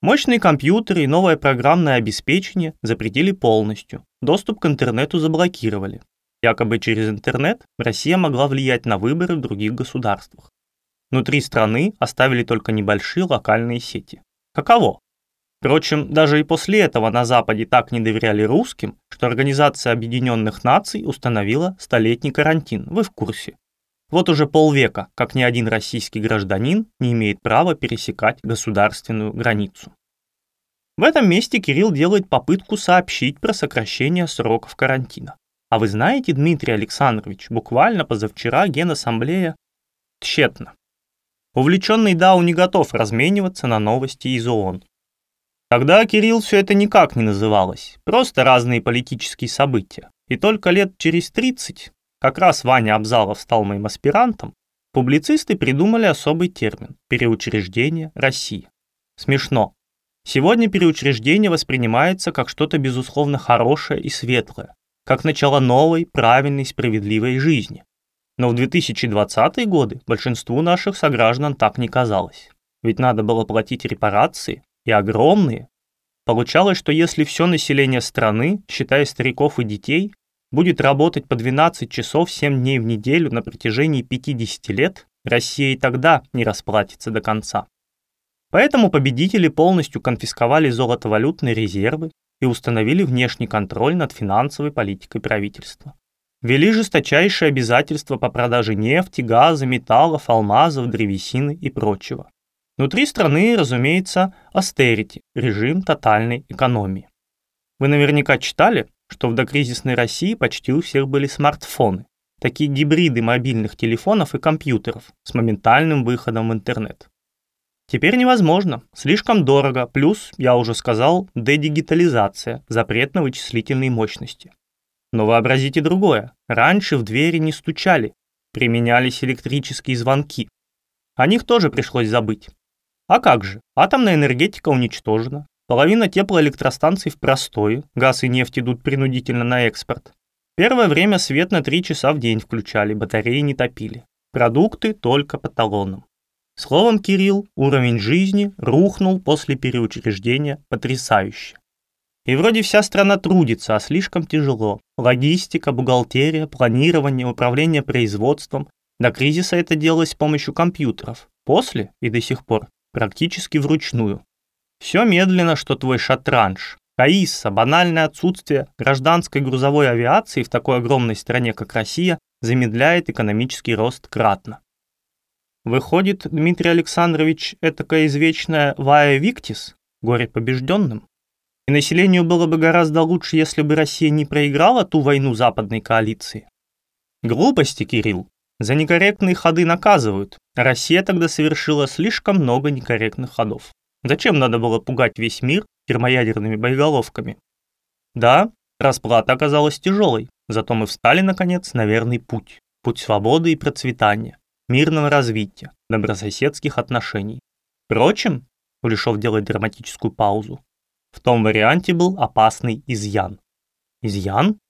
Мощные компьютеры и новое программное обеспечение запретили полностью, доступ к интернету заблокировали. Якобы через интернет Россия могла влиять на выборы в других государствах. Внутри страны оставили только небольшие локальные сети. Каково? Впрочем, даже и после этого на Западе так не доверяли русским, что Организация Объединенных Наций установила столетний карантин, вы в курсе. Вот уже полвека, как ни один российский гражданин не имеет права пересекать государственную границу. В этом месте Кирилл делает попытку сообщить про сокращение сроков карантина. А вы знаете, Дмитрий Александрович, буквально позавчера Генассамблея тщетно. Увлеченный Дау не готов размениваться на новости из ООН. Тогда, Кирилл, все это никак не называлось, просто разные политические события. И только лет через 30, как раз Ваня Абзалов стал моим аспирантом, публицисты придумали особый термин – переучреждение России. Смешно. Сегодня переучреждение воспринимается как что-то безусловно хорошее и светлое, как начало новой, правильной, справедливой жизни. Но в 2020-е годы большинству наших сограждан так не казалось. Ведь надо было платить репарации, и огромные. Получалось, что если все население страны, считая стариков и детей, будет работать по 12 часов 7 дней в неделю на протяжении 50 лет, Россия и тогда не расплатится до конца. Поэтому победители полностью конфисковали золотовалютные резервы и установили внешний контроль над финансовой политикой правительства ввели жесточайшие обязательства по продаже нефти, газа, металлов, алмазов, древесины и прочего. Внутри страны, разумеется, астерити, режим тотальной экономии. Вы наверняка читали, что в докризисной России почти у всех были смартфоны, такие гибриды мобильных телефонов и компьютеров с моментальным выходом в интернет. Теперь невозможно, слишком дорого, плюс, я уже сказал, дедигитализация, запрет на вычислительные мощности. Но вообразите другое. Раньше в двери не стучали, применялись электрические звонки. О них тоже пришлось забыть. А как же, атомная энергетика уничтожена, половина теплоэлектростанций в простое, газ и нефть идут принудительно на экспорт. Первое время свет на 3 часа в день включали, батареи не топили. Продукты только по талонам. Словом, Кирилл, уровень жизни рухнул после переучреждения потрясающе. И вроде вся страна трудится, а слишком тяжело. Логистика, бухгалтерия, планирование, управление производством. До кризиса это делалось с помощью компьютеров. После и до сих пор практически вручную. Все медленно, что твой шатранж. Каисса, банальное отсутствие гражданской грузовой авиации в такой огромной стране, как Россия, замедляет экономический рост кратно. Выходит, Дмитрий Александрович, этакая извечная «Вая Виктис», горе побежденным? И населению было бы гораздо лучше, если бы Россия не проиграла ту войну западной коалиции. Глупости, Кирилл. За некорректные ходы наказывают. Россия тогда совершила слишком много некорректных ходов. Зачем надо было пугать весь мир термоядерными боеголовками? Да, расплата оказалась тяжелой, зато мы встали, наконец, на верный путь. Путь свободы и процветания, мирного развития, добрососедских отношений. Впрочем, Кулешов делает драматическую паузу, в том варианте был опасный изъян. Изъян?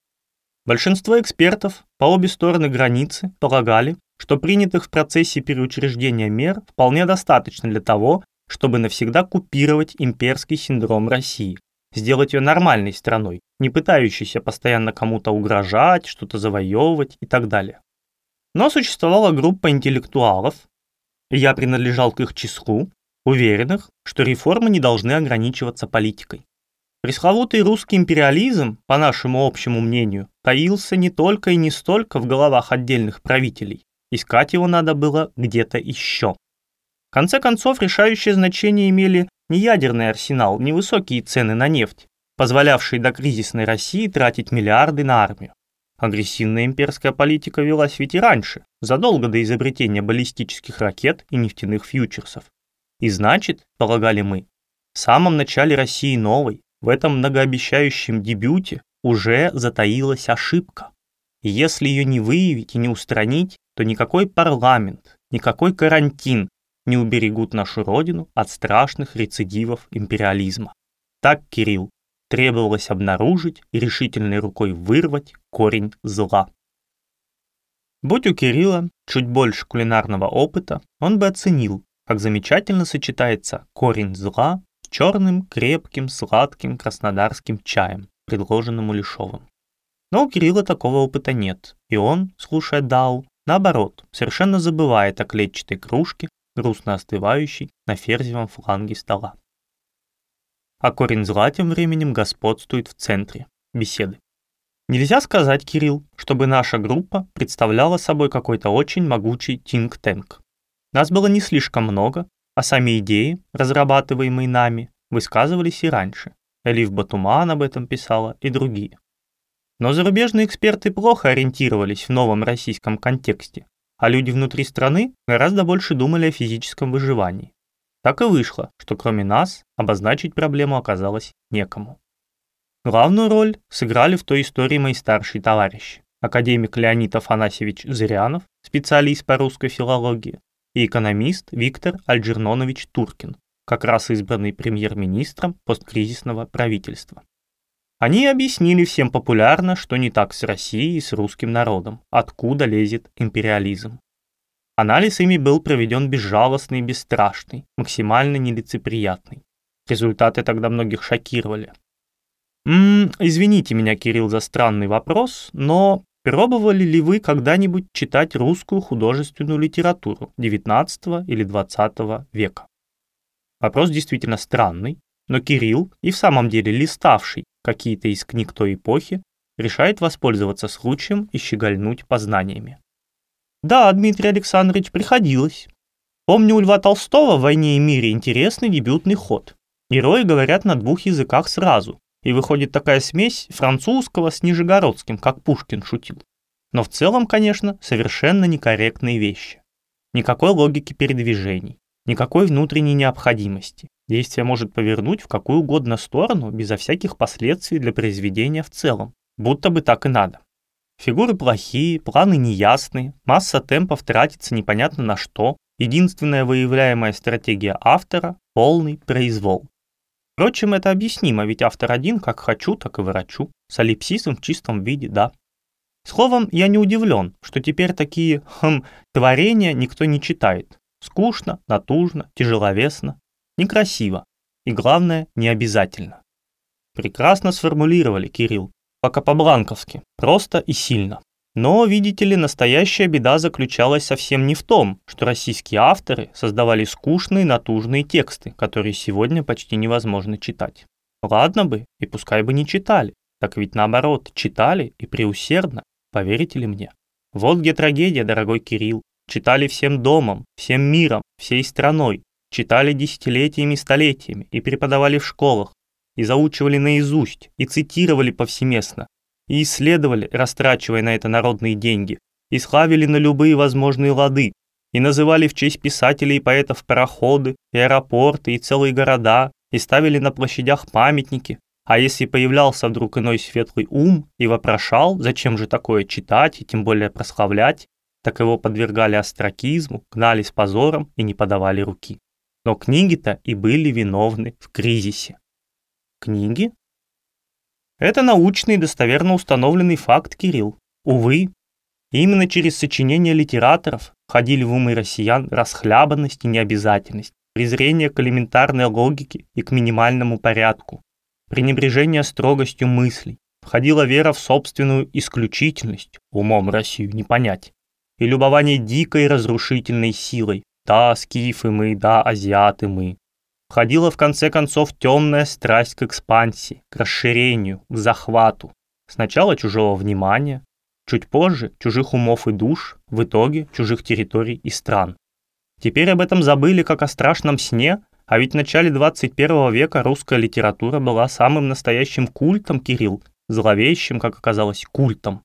Большинство экспертов по обе стороны границы полагали, что принятых в процессе переучреждения мер вполне достаточно для того, чтобы навсегда купировать имперский синдром России, сделать ее нормальной страной, не пытающейся постоянно кому-то угрожать, что-то завоевывать и так далее. Но существовала группа интеллектуалов, и я принадлежал к их числу, уверенных, что реформы не должны ограничиваться политикой. Пресловутый русский империализм, по нашему общему мнению, таился не только и не столько в головах отдельных правителей. Искать его надо было где-то еще. В конце концов, решающее значение имели не ядерный арсенал, не высокие цены на нефть, позволявшие до кризисной России тратить миллиарды на армию. Агрессивная имперская политика велась ведь и раньше, задолго до изобретения баллистических ракет и нефтяных фьючерсов. И значит, полагали мы, в самом начале России новой, в этом многообещающем дебюте уже затаилась ошибка. И если ее не выявить и не устранить, то никакой парламент, никакой карантин, не уберегут нашу родину от страшных рецидивов империализма. Так, Кирилл, требовалось обнаружить и решительной рукой вырвать корень зла. Будь у Кирилла чуть больше кулинарного опыта, он бы оценил, как замечательно сочетается корень зла черным, крепким, сладким краснодарским чаем, предложенным Улешовым. Но у Кирилла такого опыта нет, и он, слушая Дау, наоборот, совершенно забывает о клетчатой кружке, грустно остывающей на ферзевом фланге стола. А корень зла тем временем господствует в центре беседы. Нельзя сказать, Кирилл, чтобы наша группа представляла собой какой-то очень могучий think-tank. Нас было не слишком много, а сами идеи, разрабатываемые нами, высказывались и раньше. Элиф Батуман об этом писала и другие. Но зарубежные эксперты плохо ориентировались в новом российском контексте, а люди внутри страны гораздо больше думали о физическом выживании. Так и вышло, что кроме нас обозначить проблему оказалось некому. Главную роль сыграли в той истории мои старшие товарищи. Академик Леонид Афанасьевич Зырянов, специалист по русской филологии, и экономист Виктор Альджернонович Туркин, как раз избранный премьер-министром посткризисного правительства. Они объяснили всем популярно, что не так с Россией и с русским народом, откуда лезет империализм. Анализ ими был проведен безжалостный и бесстрашный, максимально нелицеприятный. Результаты тогда многих шокировали. М -м, извините меня, Кирилл, за странный вопрос, но пробовали ли вы когда-нибудь читать русскую художественную литературу XIX или XX века? Вопрос действительно странный, но Кирилл, и в самом деле листавший какие-то из книг той эпохи, решает воспользоваться случаем и щегольнуть познаниями. Да, Дмитрий Александрович, приходилось. Помню у Льва Толстого в «Войне и мире» интересный дебютный ход. Герои говорят на двух языках сразу, и выходит такая смесь французского с нижегородским, как Пушкин шутил. Но в целом, конечно, совершенно некорректные вещи. Никакой логики передвижений, никакой внутренней необходимости. Действие может повернуть в какую угодно сторону безо всяких последствий для произведения в целом, будто бы так и надо. Фигуры плохие, планы неясные, масса темпов тратится непонятно на что, единственная выявляемая стратегия автора – полный произвол. Впрочем, это объяснимо, ведь автор один как хочу, так и врачу, солипсизм в чистом виде, да. Словом, я не удивлен, что теперь такие, хм, творения никто не читает. Скучно, натужно, тяжеловесно. Некрасиво. И главное, не обязательно. Прекрасно сформулировали, Кирилл. Пока по-бланковски. Просто и сильно. Но, видите ли, настоящая беда заключалась совсем не в том, что российские авторы создавали скучные натужные тексты, которые сегодня почти невозможно читать. Ладно бы, и пускай бы не читали, так ведь наоборот, читали и преусердно, поверите ли мне. Вот где трагедия, дорогой Кирилл. Читали всем домом, всем миром, всей страной, читали десятилетиями столетиями и преподавали в школах, и заучивали наизусть, и цитировали повсеместно, и исследовали, растрачивая на это народные деньги, и славили на любые возможные лады, и называли в честь писателей и поэтов пароходы, и аэропорты, и целые города, и ставили на площадях памятники, а если появлялся вдруг иной светлый ум и вопрошал, зачем же такое читать и тем более прославлять, так его подвергали остракизму, гнали с позором и не подавали руки. Но книги-то и были виновны в кризисе. Книги? Это научный и достоверно установленный факт, Кирилл. Увы, именно через сочинения литераторов ходили в умы россиян расхлябанность и необязательность, презрение к элементарной логике и к минимальному порядку, пренебрежение строгостью мыслей, входила вера в собственную исключительность, умом Россию не понять, и любование дикой разрушительной силой, да, скифы мы, да, азиаты мы. Входила в конце концов темная страсть к экспансии, к расширению, к захвату. Сначала чужого внимания, чуть позже чужих умов и душ, в итоге чужих территорий и стран. Теперь об этом забыли как о страшном сне, а ведь в начале 21 века русская литература была самым настоящим культом, Кирилл, зловещим, как оказалось, культом.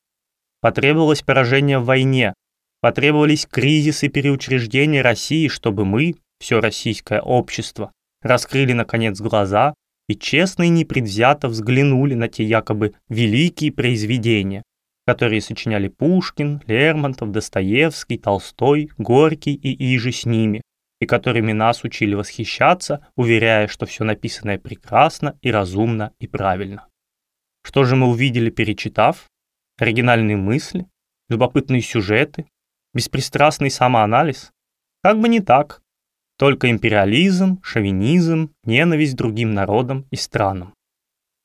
Потребовалось поражение в войне, Потребовались кризисы переучреждения России, чтобы мы, все российское общество, раскрыли наконец глаза и честно и непредвзято взглянули на те якобы великие произведения, которые сочиняли Пушкин, Лермонтов, Достоевский, Толстой, Горький и иже с ними, и которыми нас учили восхищаться, уверяя, что все написанное прекрасно и разумно и правильно. Что же мы увидели, перечитав? Оригинальные мысли, любопытные сюжеты, беспристрастный самоанализ? Как бы не так. Только империализм, шовинизм, ненависть другим народам и странам.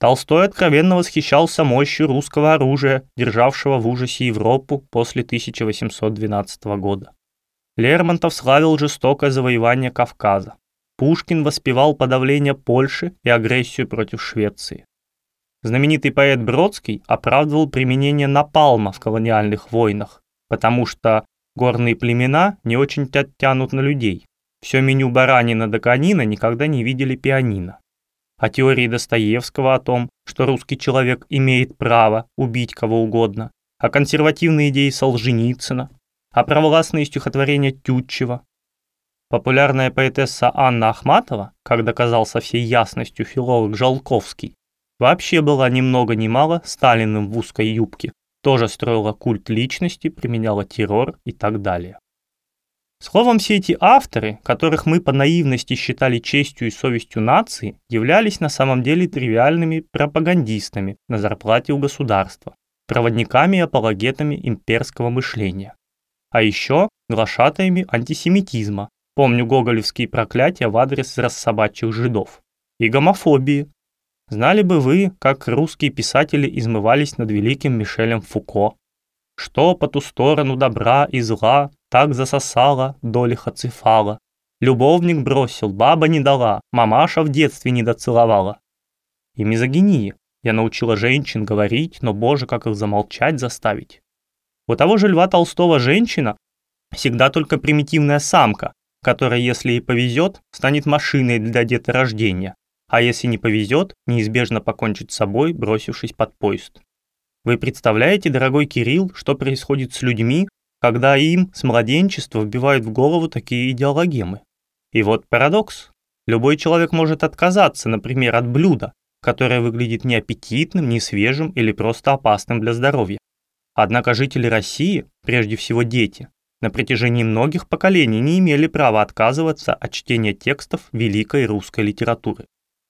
Толстой откровенно восхищался мощью русского оружия, державшего в ужасе Европу после 1812 года. Лермонтов славил жестокое завоевание Кавказа. Пушкин воспевал подавление Польши и агрессию против Швеции. Знаменитый поэт Бродский оправдывал применение напалма в колониальных войнах, потому что горные племена не очень тянут на людей. Все меню баранина до конина никогда не видели пианино о теории Достоевского о том, что русский человек имеет право убить кого угодно, о консервативной идее Солженицына, о провластные стихотворения Тютчева. Популярная поэтесса Анна Ахматова, как доказал со всей ясностью филолог Жалковский, вообще была ни много ни мало Сталиным в узкой юбке, тоже строила культ личности, применяла террор и так далее. Словом, все эти авторы, которых мы по наивности считали честью и совестью нации, являлись на самом деле тривиальными пропагандистами на зарплате у государства, проводниками и апологетами имперского мышления. А еще глашатаями антисемитизма, помню гоголевские проклятия в адрес рассобачьих жидов, и гомофобии. Знали бы вы, как русские писатели измывались над великим Мишелем Фуко, что по ту сторону добра и зла так засосала, долиха цифала. Любовник бросил, баба не дала, мамаша в детстве не доцеловала. И мизогинии. Я научила женщин говорить, но, боже, как их замолчать заставить. У того же Льва Толстого женщина всегда только примитивная самка, которая, если и повезет, станет машиной для деторождения, а если не повезет, неизбежно покончит с собой, бросившись под поезд. Вы представляете, дорогой Кирилл, что происходит с людьми, когда им с младенчества вбивают в голову такие идеологемы? И вот парадокс. Любой человек может отказаться, например, от блюда, которое выглядит неаппетитным, не свежим или просто опасным для здоровья. Однако жители России, прежде всего дети, на протяжении многих поколений не имели права отказываться от чтения текстов великой русской литературы,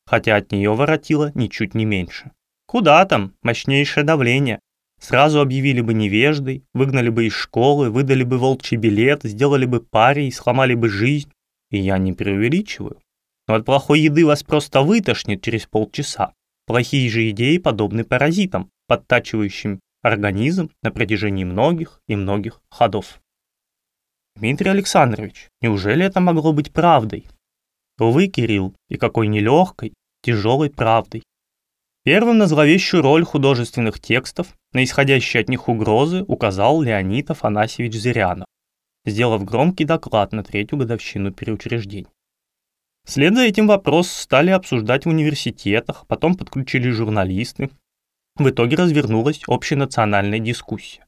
хотя от нее воротило ничуть не меньше. Куда там, мощнейшее давление. Сразу объявили бы невеждой, выгнали бы из школы, выдали бы волчий билет, сделали бы парей, сломали бы жизнь. И я не преувеличиваю. Но от плохой еды вас просто вытошнит через полчаса. Плохие же идеи подобны паразитам, подтачивающим организм на протяжении многих и многих ходов. Дмитрий Александрович, неужели это могло быть правдой? Увы, Кирилл, и какой нелегкой, тяжелой правдой. Первым на зловещую роль художественных текстов, на исходящие от них угрозы, указал Леонид Афанасьевич Зырянов, сделав громкий доклад на третью годовщину переучреждений. Вслед за этим вопрос стали обсуждать в университетах, потом подключили журналисты. В итоге развернулась общенациональная дискуссия.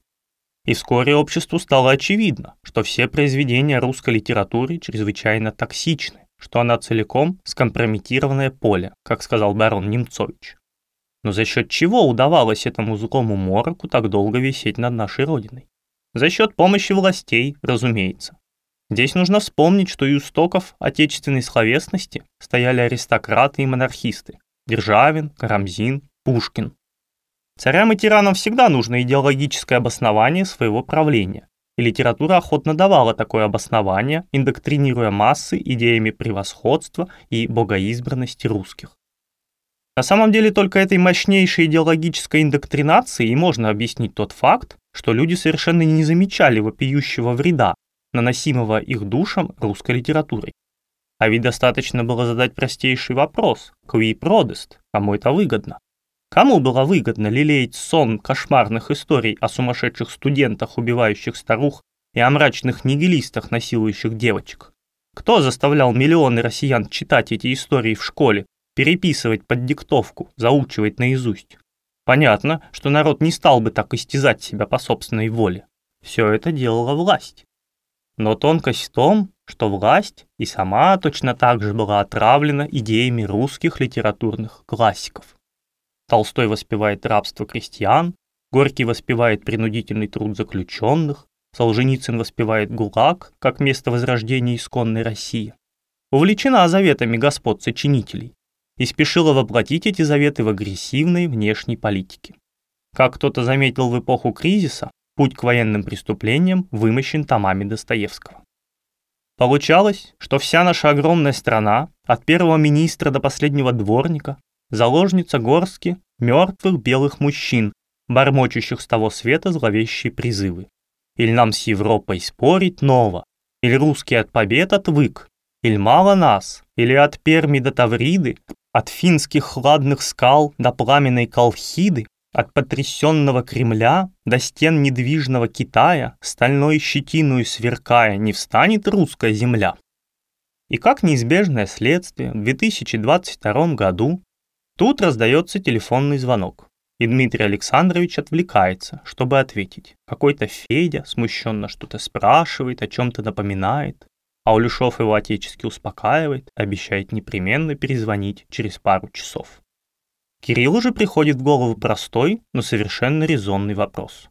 И вскоре обществу стало очевидно, что все произведения русской литературы чрезвычайно токсичны, что она целиком скомпрометированное поле, как сказал барон Немцович. Но за счет чего удавалось этому злому мороку так долго висеть над нашей Родиной? За счет помощи властей, разумеется. Здесь нужно вспомнить, что у истоков отечественной словесности стояли аристократы и монархисты – Державин, Карамзин, Пушкин. Царям и тиранам всегда нужно идеологическое обоснование своего правления, и литература охотно давала такое обоснование, индоктринируя массы идеями превосходства и богоизбранности русских. На самом деле только этой мощнейшей идеологической индоктринацией и можно объяснить тот факт, что люди совершенно не замечали вопиющего вреда, наносимого их душам русской литературой. А ведь достаточно было задать простейший вопрос «Кви продест?» Кому это выгодно? Кому было выгодно лелеять сон кошмарных историй о сумасшедших студентах, убивающих старух, и о мрачных нигилистах, насилующих девочек? Кто заставлял миллионы россиян читать эти истории в школе, переписывать под диктовку, заучивать наизусть. Понятно, что народ не стал бы так истязать себя по собственной воле. Все это делала власть. Но тонкость в том, что власть и сама точно так же была отравлена идеями русских литературных классиков. Толстой воспевает рабство крестьян, Горький воспевает принудительный труд заключенных, Солженицын воспевает ГУЛАГ как место возрождения исконной России. Увлечена заветами господ-сочинителей и спешила воплотить эти заветы в агрессивной внешней политике. Как кто-то заметил в эпоху кризиса, путь к военным преступлениям вымощен томами Достоевского. Получалось, что вся наша огромная страна, от первого министра до последнего дворника, заложница горстки мертвых белых мужчин, бормочущих с того света зловещие призывы. Или нам с Европой спорить ново, или русский от побед отвык, или мало нас, или от Перми до Тавриды, от финских хладных скал до пламенной Колхиды, от потрясенного Кремля до стен недвижного Китая, стальной щетиную сверкая, не встанет русская земля. И как неизбежное следствие, в 2022 году тут раздается телефонный звонок, и Дмитрий Александрович отвлекается, чтобы ответить. Какой-то Федя смущенно что-то спрашивает, о чем-то напоминает, а Улюшов его отечески успокаивает, обещает непременно перезвонить через пару часов. Кириллу же приходит в голову простой, но совершенно резонный вопрос.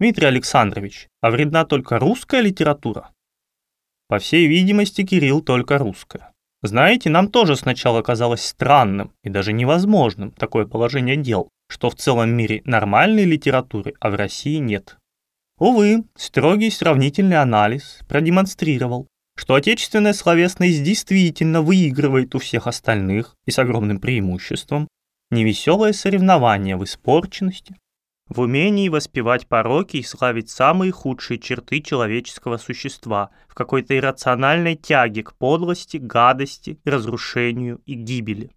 Дмитрий Александрович, а вредна только русская литература? По всей видимости, Кирилл только русская. Знаете, нам тоже сначала казалось странным и даже невозможным такое положение дел, что в целом мире нормальной литературы, а в России нет. Увы, строгий сравнительный анализ продемонстрировал, что отечественная словесность действительно выигрывает у всех остальных и с огромным преимуществом, невеселое соревнование в испорченности, в умении воспевать пороки и славить самые худшие черты человеческого существа, в какой-то иррациональной тяге к подлости, гадости, разрушению и гибели.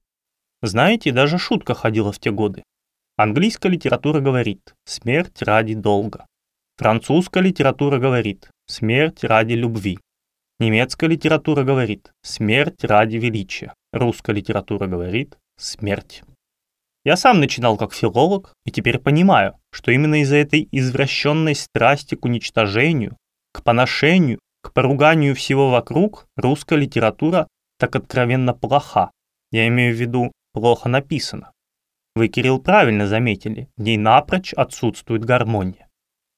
Знаете, даже шутка ходила в те годы. Английская литература говорит «смерть ради долга». Французская литература говорит «смерть ради любви». Немецкая литература говорит «смерть ради величия». Русская литература говорит «смерть». Я сам начинал как филолог и теперь понимаю, что именно из-за этой извращенной страсти к уничтожению, к поношению, к поруганию всего вокруг русская литература так откровенно плоха. Я имею в виду, плохо написана. Вы, Кирилл, правильно заметили, в ней напрочь отсутствует гармония.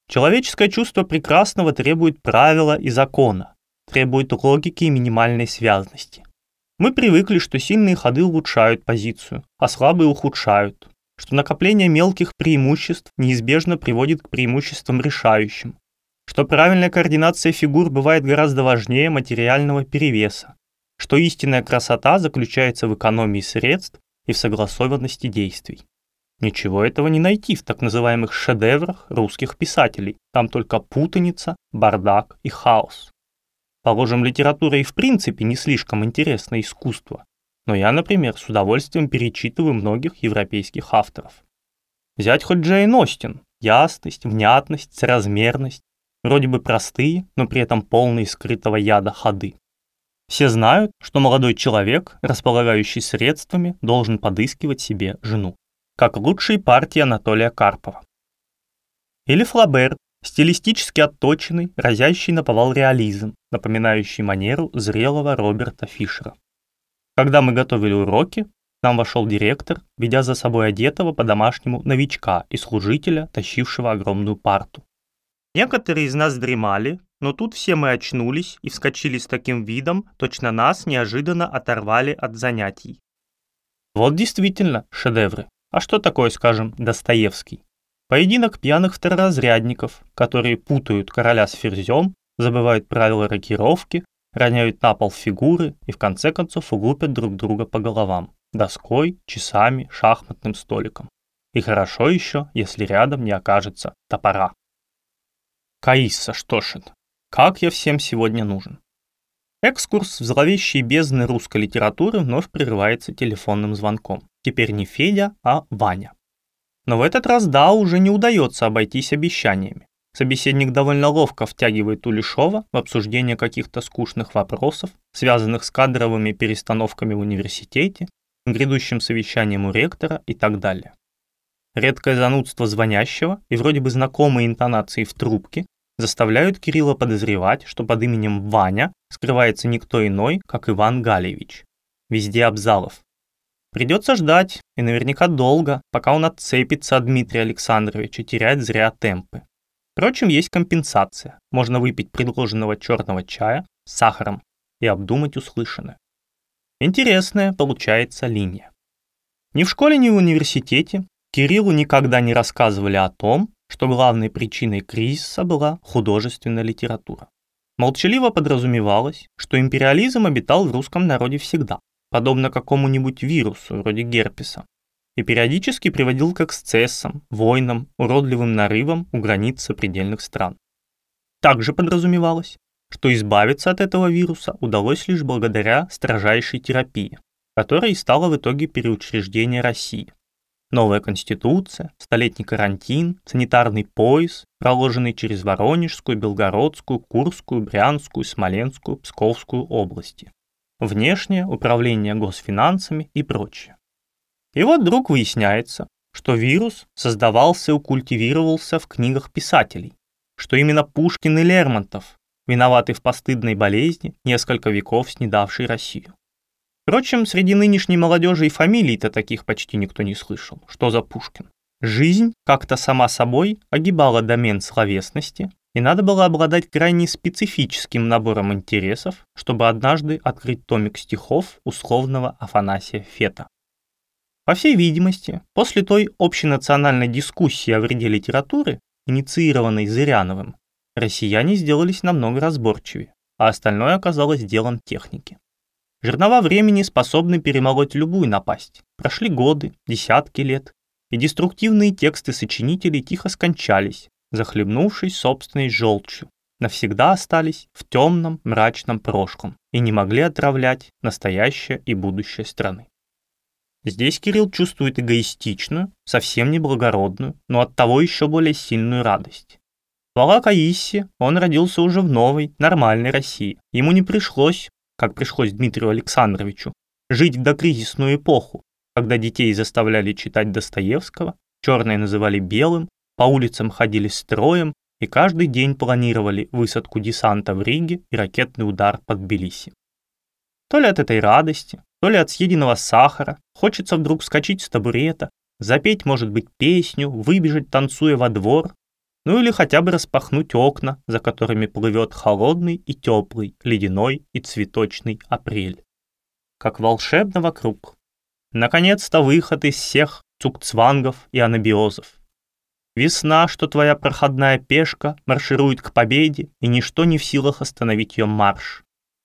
Человеческое чувство прекрасного требует правила и закона, требует логики и минимальной связности. Мы привыкли, что сильные ходы улучшают позицию, а слабые ухудшают, что накопление мелких преимуществ неизбежно приводит к преимуществам решающим, что правильная координация фигур бывает гораздо важнее материального перевеса, что истинная красота заключается в экономии средств и в согласованности действий. Ничего этого не найти в так называемых шедеврах русских писателей, там только путаница, бардак и хаос. Положим, литература и в принципе не слишком интересное искусство, но я, например, с удовольствием перечитываю многих европейских авторов. Взять хоть Джейн Остин. Ясность, внятность, соразмерность. Вроде бы простые, но при этом полные скрытого яда ходы. Все знают, что молодой человек, располагающий средствами, должен подыскивать себе жену. Как лучшие партии Анатолия Карпова. Или Флабер, Стилистически отточенный, разящий на повал реализм, напоминающий манеру зрелого Роберта Фишера. Когда мы готовили уроки, к нам вошел директор, ведя за собой одетого по-домашнему новичка и служителя, тащившего огромную парту. Некоторые из нас дремали, но тут все мы очнулись и вскочили с таким видом, точно нас неожиданно оторвали от занятий. Вот действительно шедевры. А что такое, скажем, Достоевский? Поединок пьяных второразрядников, которые путают короля с ферзем, забывают правила рокировки, роняют на пол фигуры и в конце концов лупят друг друга по головам, доской, часами, шахматным столиком. И хорошо еще, если рядом не окажется топора. Каисса, это? Как я всем сегодня нужен? Экскурс в зловещие бездны русской литературы вновь прерывается телефонным звонком. Теперь не Федя, а Ваня. Но в этот раз да, уже не удается обойтись обещаниями. Собеседник довольно ловко втягивает Улешова в обсуждение каких-то скучных вопросов, связанных с кадровыми перестановками в университете, грядущим совещанием у ректора и так далее. Редкое занудство звонящего и вроде бы знакомые интонации в трубке заставляют Кирилла подозревать, что под именем Ваня скрывается никто иной, как Иван Галевич. Везде Абзалов, Придется ждать, и наверняка долго, пока он отцепится от Дмитрия Александровича, терять зря темпы. Впрочем, есть компенсация. Можно выпить предложенного черного чая с сахаром и обдумать услышанное. Интересная получается линия. Ни в школе, ни в университете Кириллу никогда не рассказывали о том, что главной причиной кризиса была художественная литература. Молчаливо подразумевалось, что империализм обитал в русском народе всегда, подобно какому-нибудь вирусу вроде герпеса, и периодически приводил к эксцессам, войнам, уродливым нарывам у границ сопредельных стран. Также подразумевалось, что избавиться от этого вируса удалось лишь благодаря строжайшей терапии, которой и стало в итоге переучреждение России. Новая конституция, столетний карантин, санитарный пояс, проложенный через Воронежскую, Белгородскую, Курскую, Брянскую, Смоленскую, Псковскую области. Внешнее управление госфинансами и прочее. И вот вдруг выясняется, что вирус создавался и культивировался в книгах писателей, что именно Пушкин и Лермонтов виноваты в постыдной болезни, несколько веков снедавшей Россию. Впрочем, среди нынешней молодежи и фамилий-то таких почти никто не слышал. Что за Пушкин? Жизнь как-то сама собой огибала домен словесности, и надо было обладать крайне специфическим набором интересов, чтобы однажды открыть томик стихов условного Афанасия Фета. По всей видимости, после той общенациональной дискуссии о вреде литературы, инициированной Зыряновым, россияне сделались намного разборчивее, а остальное оказалось делом техники. Жернова времени способны перемолоть любую напасть. Прошли годы, десятки лет, и деструктивные тексты сочинителей тихо скончались, захлебнувшись собственной желчью, навсегда остались в темном мрачном прошлом и не могли отравлять настоящее и будущее страны. Здесь Кирилл чувствует эгоистичную, совсем не благородную, но оттого еще более сильную радость. Слова Каисси, он родился уже в новой, нормальной России. Ему не пришлось, как пришлось Дмитрию Александровичу, жить в докризисную эпоху, когда детей заставляли читать Достоевского, черное называли белым, по улицам ходили строем и каждый день планировали высадку десанта в Риге и ракетный удар под Тбилиси. То ли от этой радости, то ли от съеденного сахара, хочется вдруг вскочить с табурета, запеть, может быть, песню, выбежать, танцуя во двор, ну или хотя бы распахнуть окна, за которыми плывет холодный и теплый, ледяной и цветочный апрель. Как волшебно вокруг. Наконец-то выход из всех цукцвангов и анабиозов. Весна, что твоя проходная пешка марширует к победе, и ничто не в силах остановить ее марш.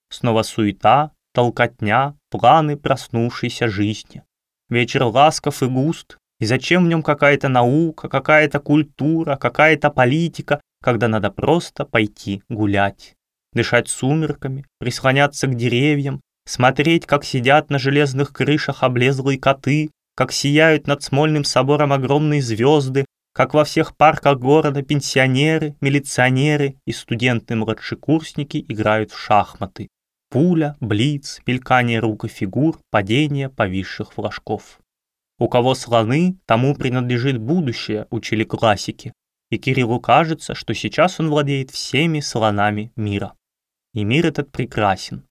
Снова суета, толкотня, планы проснувшейся жизни. Вечер ласков и густ, и зачем в нем какая-то наука, какая-то культура, какая-то политика, когда надо просто пойти гулять, дышать сумерками, прислоняться к деревьям, смотреть, как сидят на железных крышах облезлые коты, как сияют над Смольным собором огромные звезды, как во всех парках города пенсионеры, милиционеры и студенты-младшекурсники играют в шахматы, Пуля, блиц, мелькание рук и фигур, падение повисших флажков. У кого слоны, тому принадлежит будущее, учили классики. И Кириллу кажется, что сейчас он владеет всеми слонами мира. И мир этот прекрасен.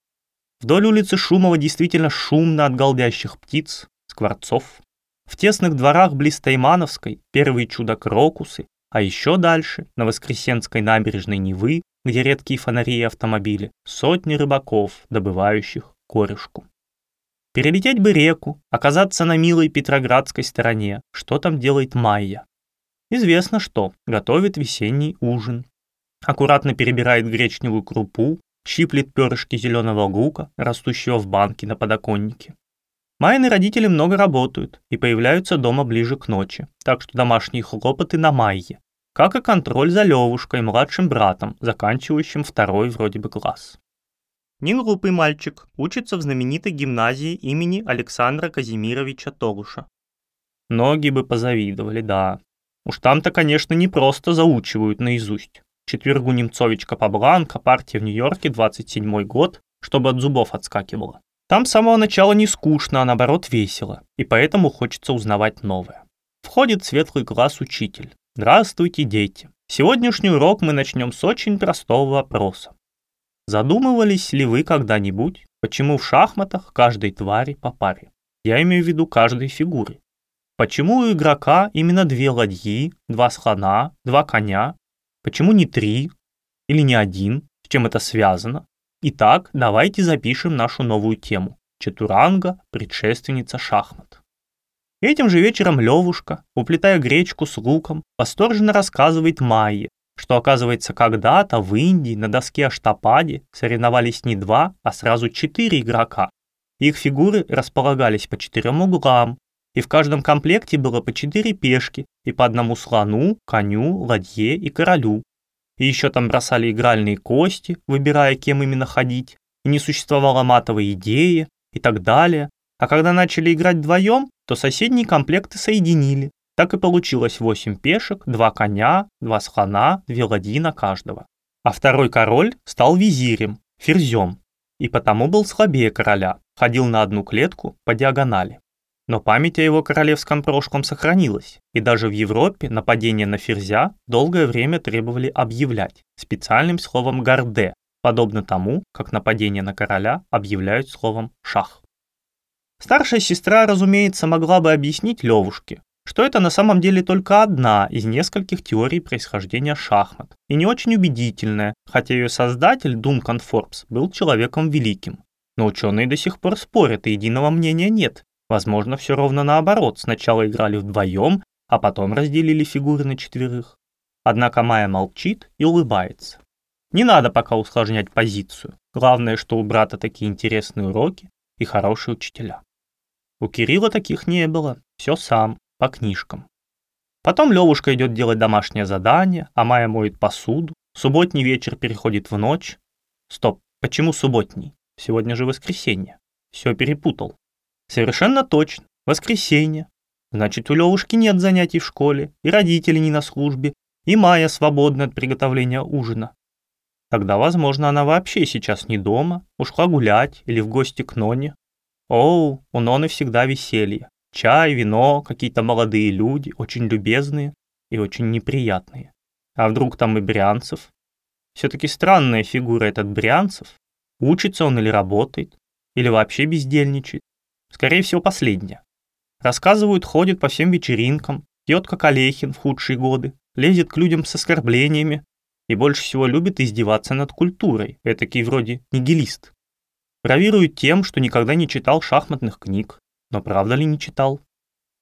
Вдоль улицы Шумова действительно шумно от голдящих птиц, скворцов. В тесных дворах близ Таймановской первые чудо-крокусы, а еще дальше, на Воскресенской набережной Невы, где редкие фонари и автомобили, сотни рыбаков, добывающих корешку. Перелететь бы реку, оказаться на милой Петроградской стороне, что там делает Майя. Известно что, готовит весенний ужин. Аккуратно перебирает гречневую крупу, щиплет перышки зеленого лука, растущего в банке на подоконнике. Майины родители много работают и появляются дома ближе к ночи, так что домашние хлопоты на Майе, как и контроль за Левушкой, младшим братом, заканчивающим второй вроде бы класс. Не глупый мальчик, учится в знаменитой гимназии имени Александра Казимировича Толуша. Многие бы позавидовали, да. Уж там-то, конечно, не просто заучивают наизусть. Четвергу Немцович Капабланка, партия в Нью-Йорке, 27-й год, чтобы от зубов отскакивало. Там с самого начала не скучно, а наоборот весело, и поэтому хочется узнавать новое. Входит светлый глаз учитель. Здравствуйте, дети! Сегодняшний урок мы начнем с очень простого вопроса. Задумывались ли вы когда-нибудь, почему в шахматах каждой твари по паре? Я имею в виду каждой фигуры. Почему у игрока именно две ладьи, два слона, два коня, Почему не три? Или не один? С чем это связано? Итак, давайте запишем нашу новую тему. Чатуранга – предшественница шахмат. Этим же вечером Левушка, уплетая гречку с луком, восторженно рассказывает Майе, что оказывается когда-то в Индии на доске Аштапади соревновались не два, а сразу четыре игрока. Их фигуры располагались по четырем углам, и в каждом комплекте было по четыре пешки и по одному слону, коню, ладье и королю. И еще там бросали игральные кости, выбирая, кем именно ходить, и не существовало матовой идеи и так далее. А когда начали играть вдвоем, то соседние комплекты соединили. Так и получилось 8 пешек, 2 коня, 2 слона, 2 ладьи на каждого. А второй король стал визирем, ферзем, и потому был слабее короля, ходил на одну клетку по диагонали. Но память о его королевском прошлом сохранилась, и даже в Европе нападение на ферзя долгое время требовали объявлять специальным словом «гарде», подобно тому, как нападение на короля объявляют словом «шах». Старшая сестра, разумеется, могла бы объяснить Левушке, что это на самом деле только одна из нескольких теорий происхождения шахмат, и не очень убедительная, хотя ее создатель Дункан Форбс был человеком великим. Но ученые до сих пор спорят, и единого мнения нет, Возможно, все ровно наоборот. Сначала играли вдвоем, а потом разделили фигуры на четверых. Однако Майя молчит и улыбается. Не надо пока усложнять позицию. Главное, что у брата такие интересные уроки и хорошие учителя. У Кирилла таких не было. Все сам, по книжкам. Потом Левушка идет делать домашнее задание, а Майя моет посуду. Субботний вечер переходит в ночь. Стоп, почему субботний? Сегодня же воскресенье. Все перепутал. Совершенно точно. Воскресенье. Значит, у Левушки нет занятий в школе, и родители не на службе, и Майя свободна от приготовления ужина. Тогда, возможно, она вообще сейчас не дома, ушла гулять или в гости к Ноне. Оу, у Ноны всегда веселье. Чай, вино, какие-то молодые люди, очень любезные и очень неприятные. А вдруг там и Брянцев? Все-таки странная фигура этот Брянцев. Учится он или работает, или вообще бездельничает. Скорее всего, последняя. Рассказывают, ходит по всем вечеринкам, пьет как Олехин в худшие годы, лезет к людям с оскорблениями и больше всего любит издеваться над культурой, этакий вроде нигилист. Бравирует тем, что никогда не читал шахматных книг, но правда ли не читал?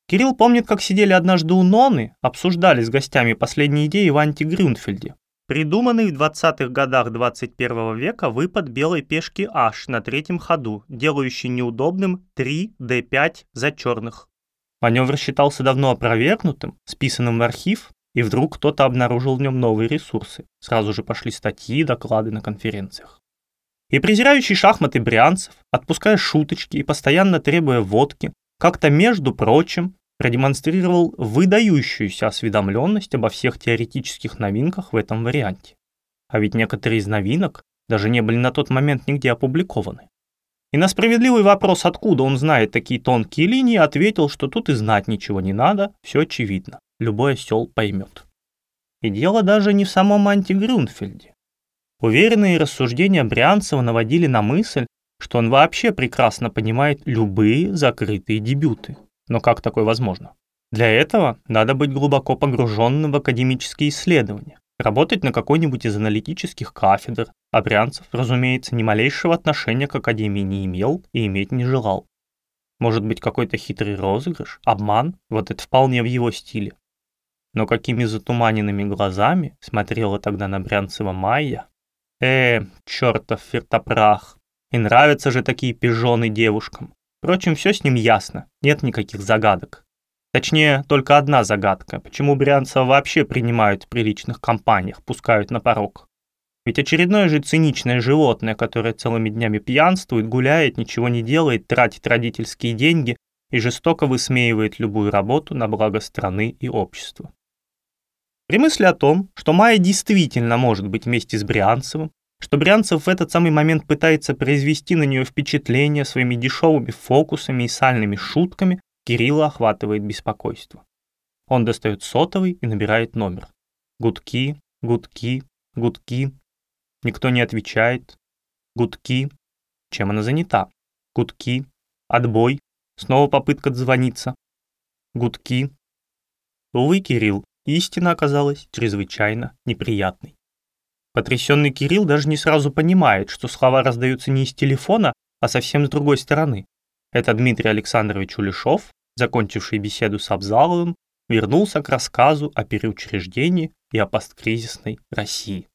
Кирилл помнит, как сидели однажды у Ноны, обсуждали с гостями последние идеи в Антигрюнфельде. Придуманный в 20-х годах 21 века выпад белой пешки H на третьем ходу, делающий неудобным 3D5 за черных. Маневр считался давно опровергнутым, списанным в архив, и вдруг кто-то обнаружил в нем новые ресурсы. Сразу же пошли статьи, доклады на конференциях. И презирающий шахматы Брянцев, отпуская шуточки и постоянно требуя водки, как-то, между прочим, продемонстрировал выдающуюся осведомленность обо всех теоретических новинках в этом варианте. А ведь некоторые из новинок даже не были на тот момент нигде опубликованы. И на справедливый вопрос, откуда он знает такие тонкие линии, ответил, что тут и знать ничего не надо, все очевидно, любой осел поймет. И дело даже не в самом антигрюнфельде. Уверенные рассуждения Брянцева наводили на мысль, что он вообще прекрасно понимает любые закрытые дебюты. Но как такое возможно? Для этого надо быть глубоко погруженным в академические исследования, работать на какой-нибудь из аналитических кафедр, а Брянцев, разумеется, ни малейшего отношения к академии не имел и иметь не желал. Может быть, какой-то хитрый розыгрыш, обман, вот это вполне в его стиле. Но какими затуманенными глазами смотрела тогда на Брянцева Майя? Э, чертов фертопрах, и нравятся же такие пижоны девушкам. Впрочем, все с ним ясно, нет никаких загадок. Точнее, только одна загадка, почему брянцев вообще принимают в приличных компаниях, пускают на порог. Ведь очередное же циничное животное, которое целыми днями пьянствует, гуляет, ничего не делает, тратит родительские деньги и жестоко высмеивает любую работу на благо страны и общества. При мысли о том, что Майя действительно может быть вместе с Брянцевым, что Брянцев в этот самый момент пытается произвести на нее впечатление своими дешевыми фокусами и сальными шутками, Кирилла охватывает беспокойство. Он достает сотовый и набирает номер. Гудки, гудки, гудки. Никто не отвечает. Гудки. Чем она занята? Гудки. Отбой. Снова попытка дозвониться. Гудки. Увы, Кирилл, истина оказалась чрезвычайно неприятной. Потрясенный Кирилл даже не сразу понимает, что слова раздаются не из телефона, а совсем с другой стороны. Это Дмитрий Александрович Улешов, закончивший беседу с Абзаловым, вернулся к рассказу о переучреждении и о посткризисной России.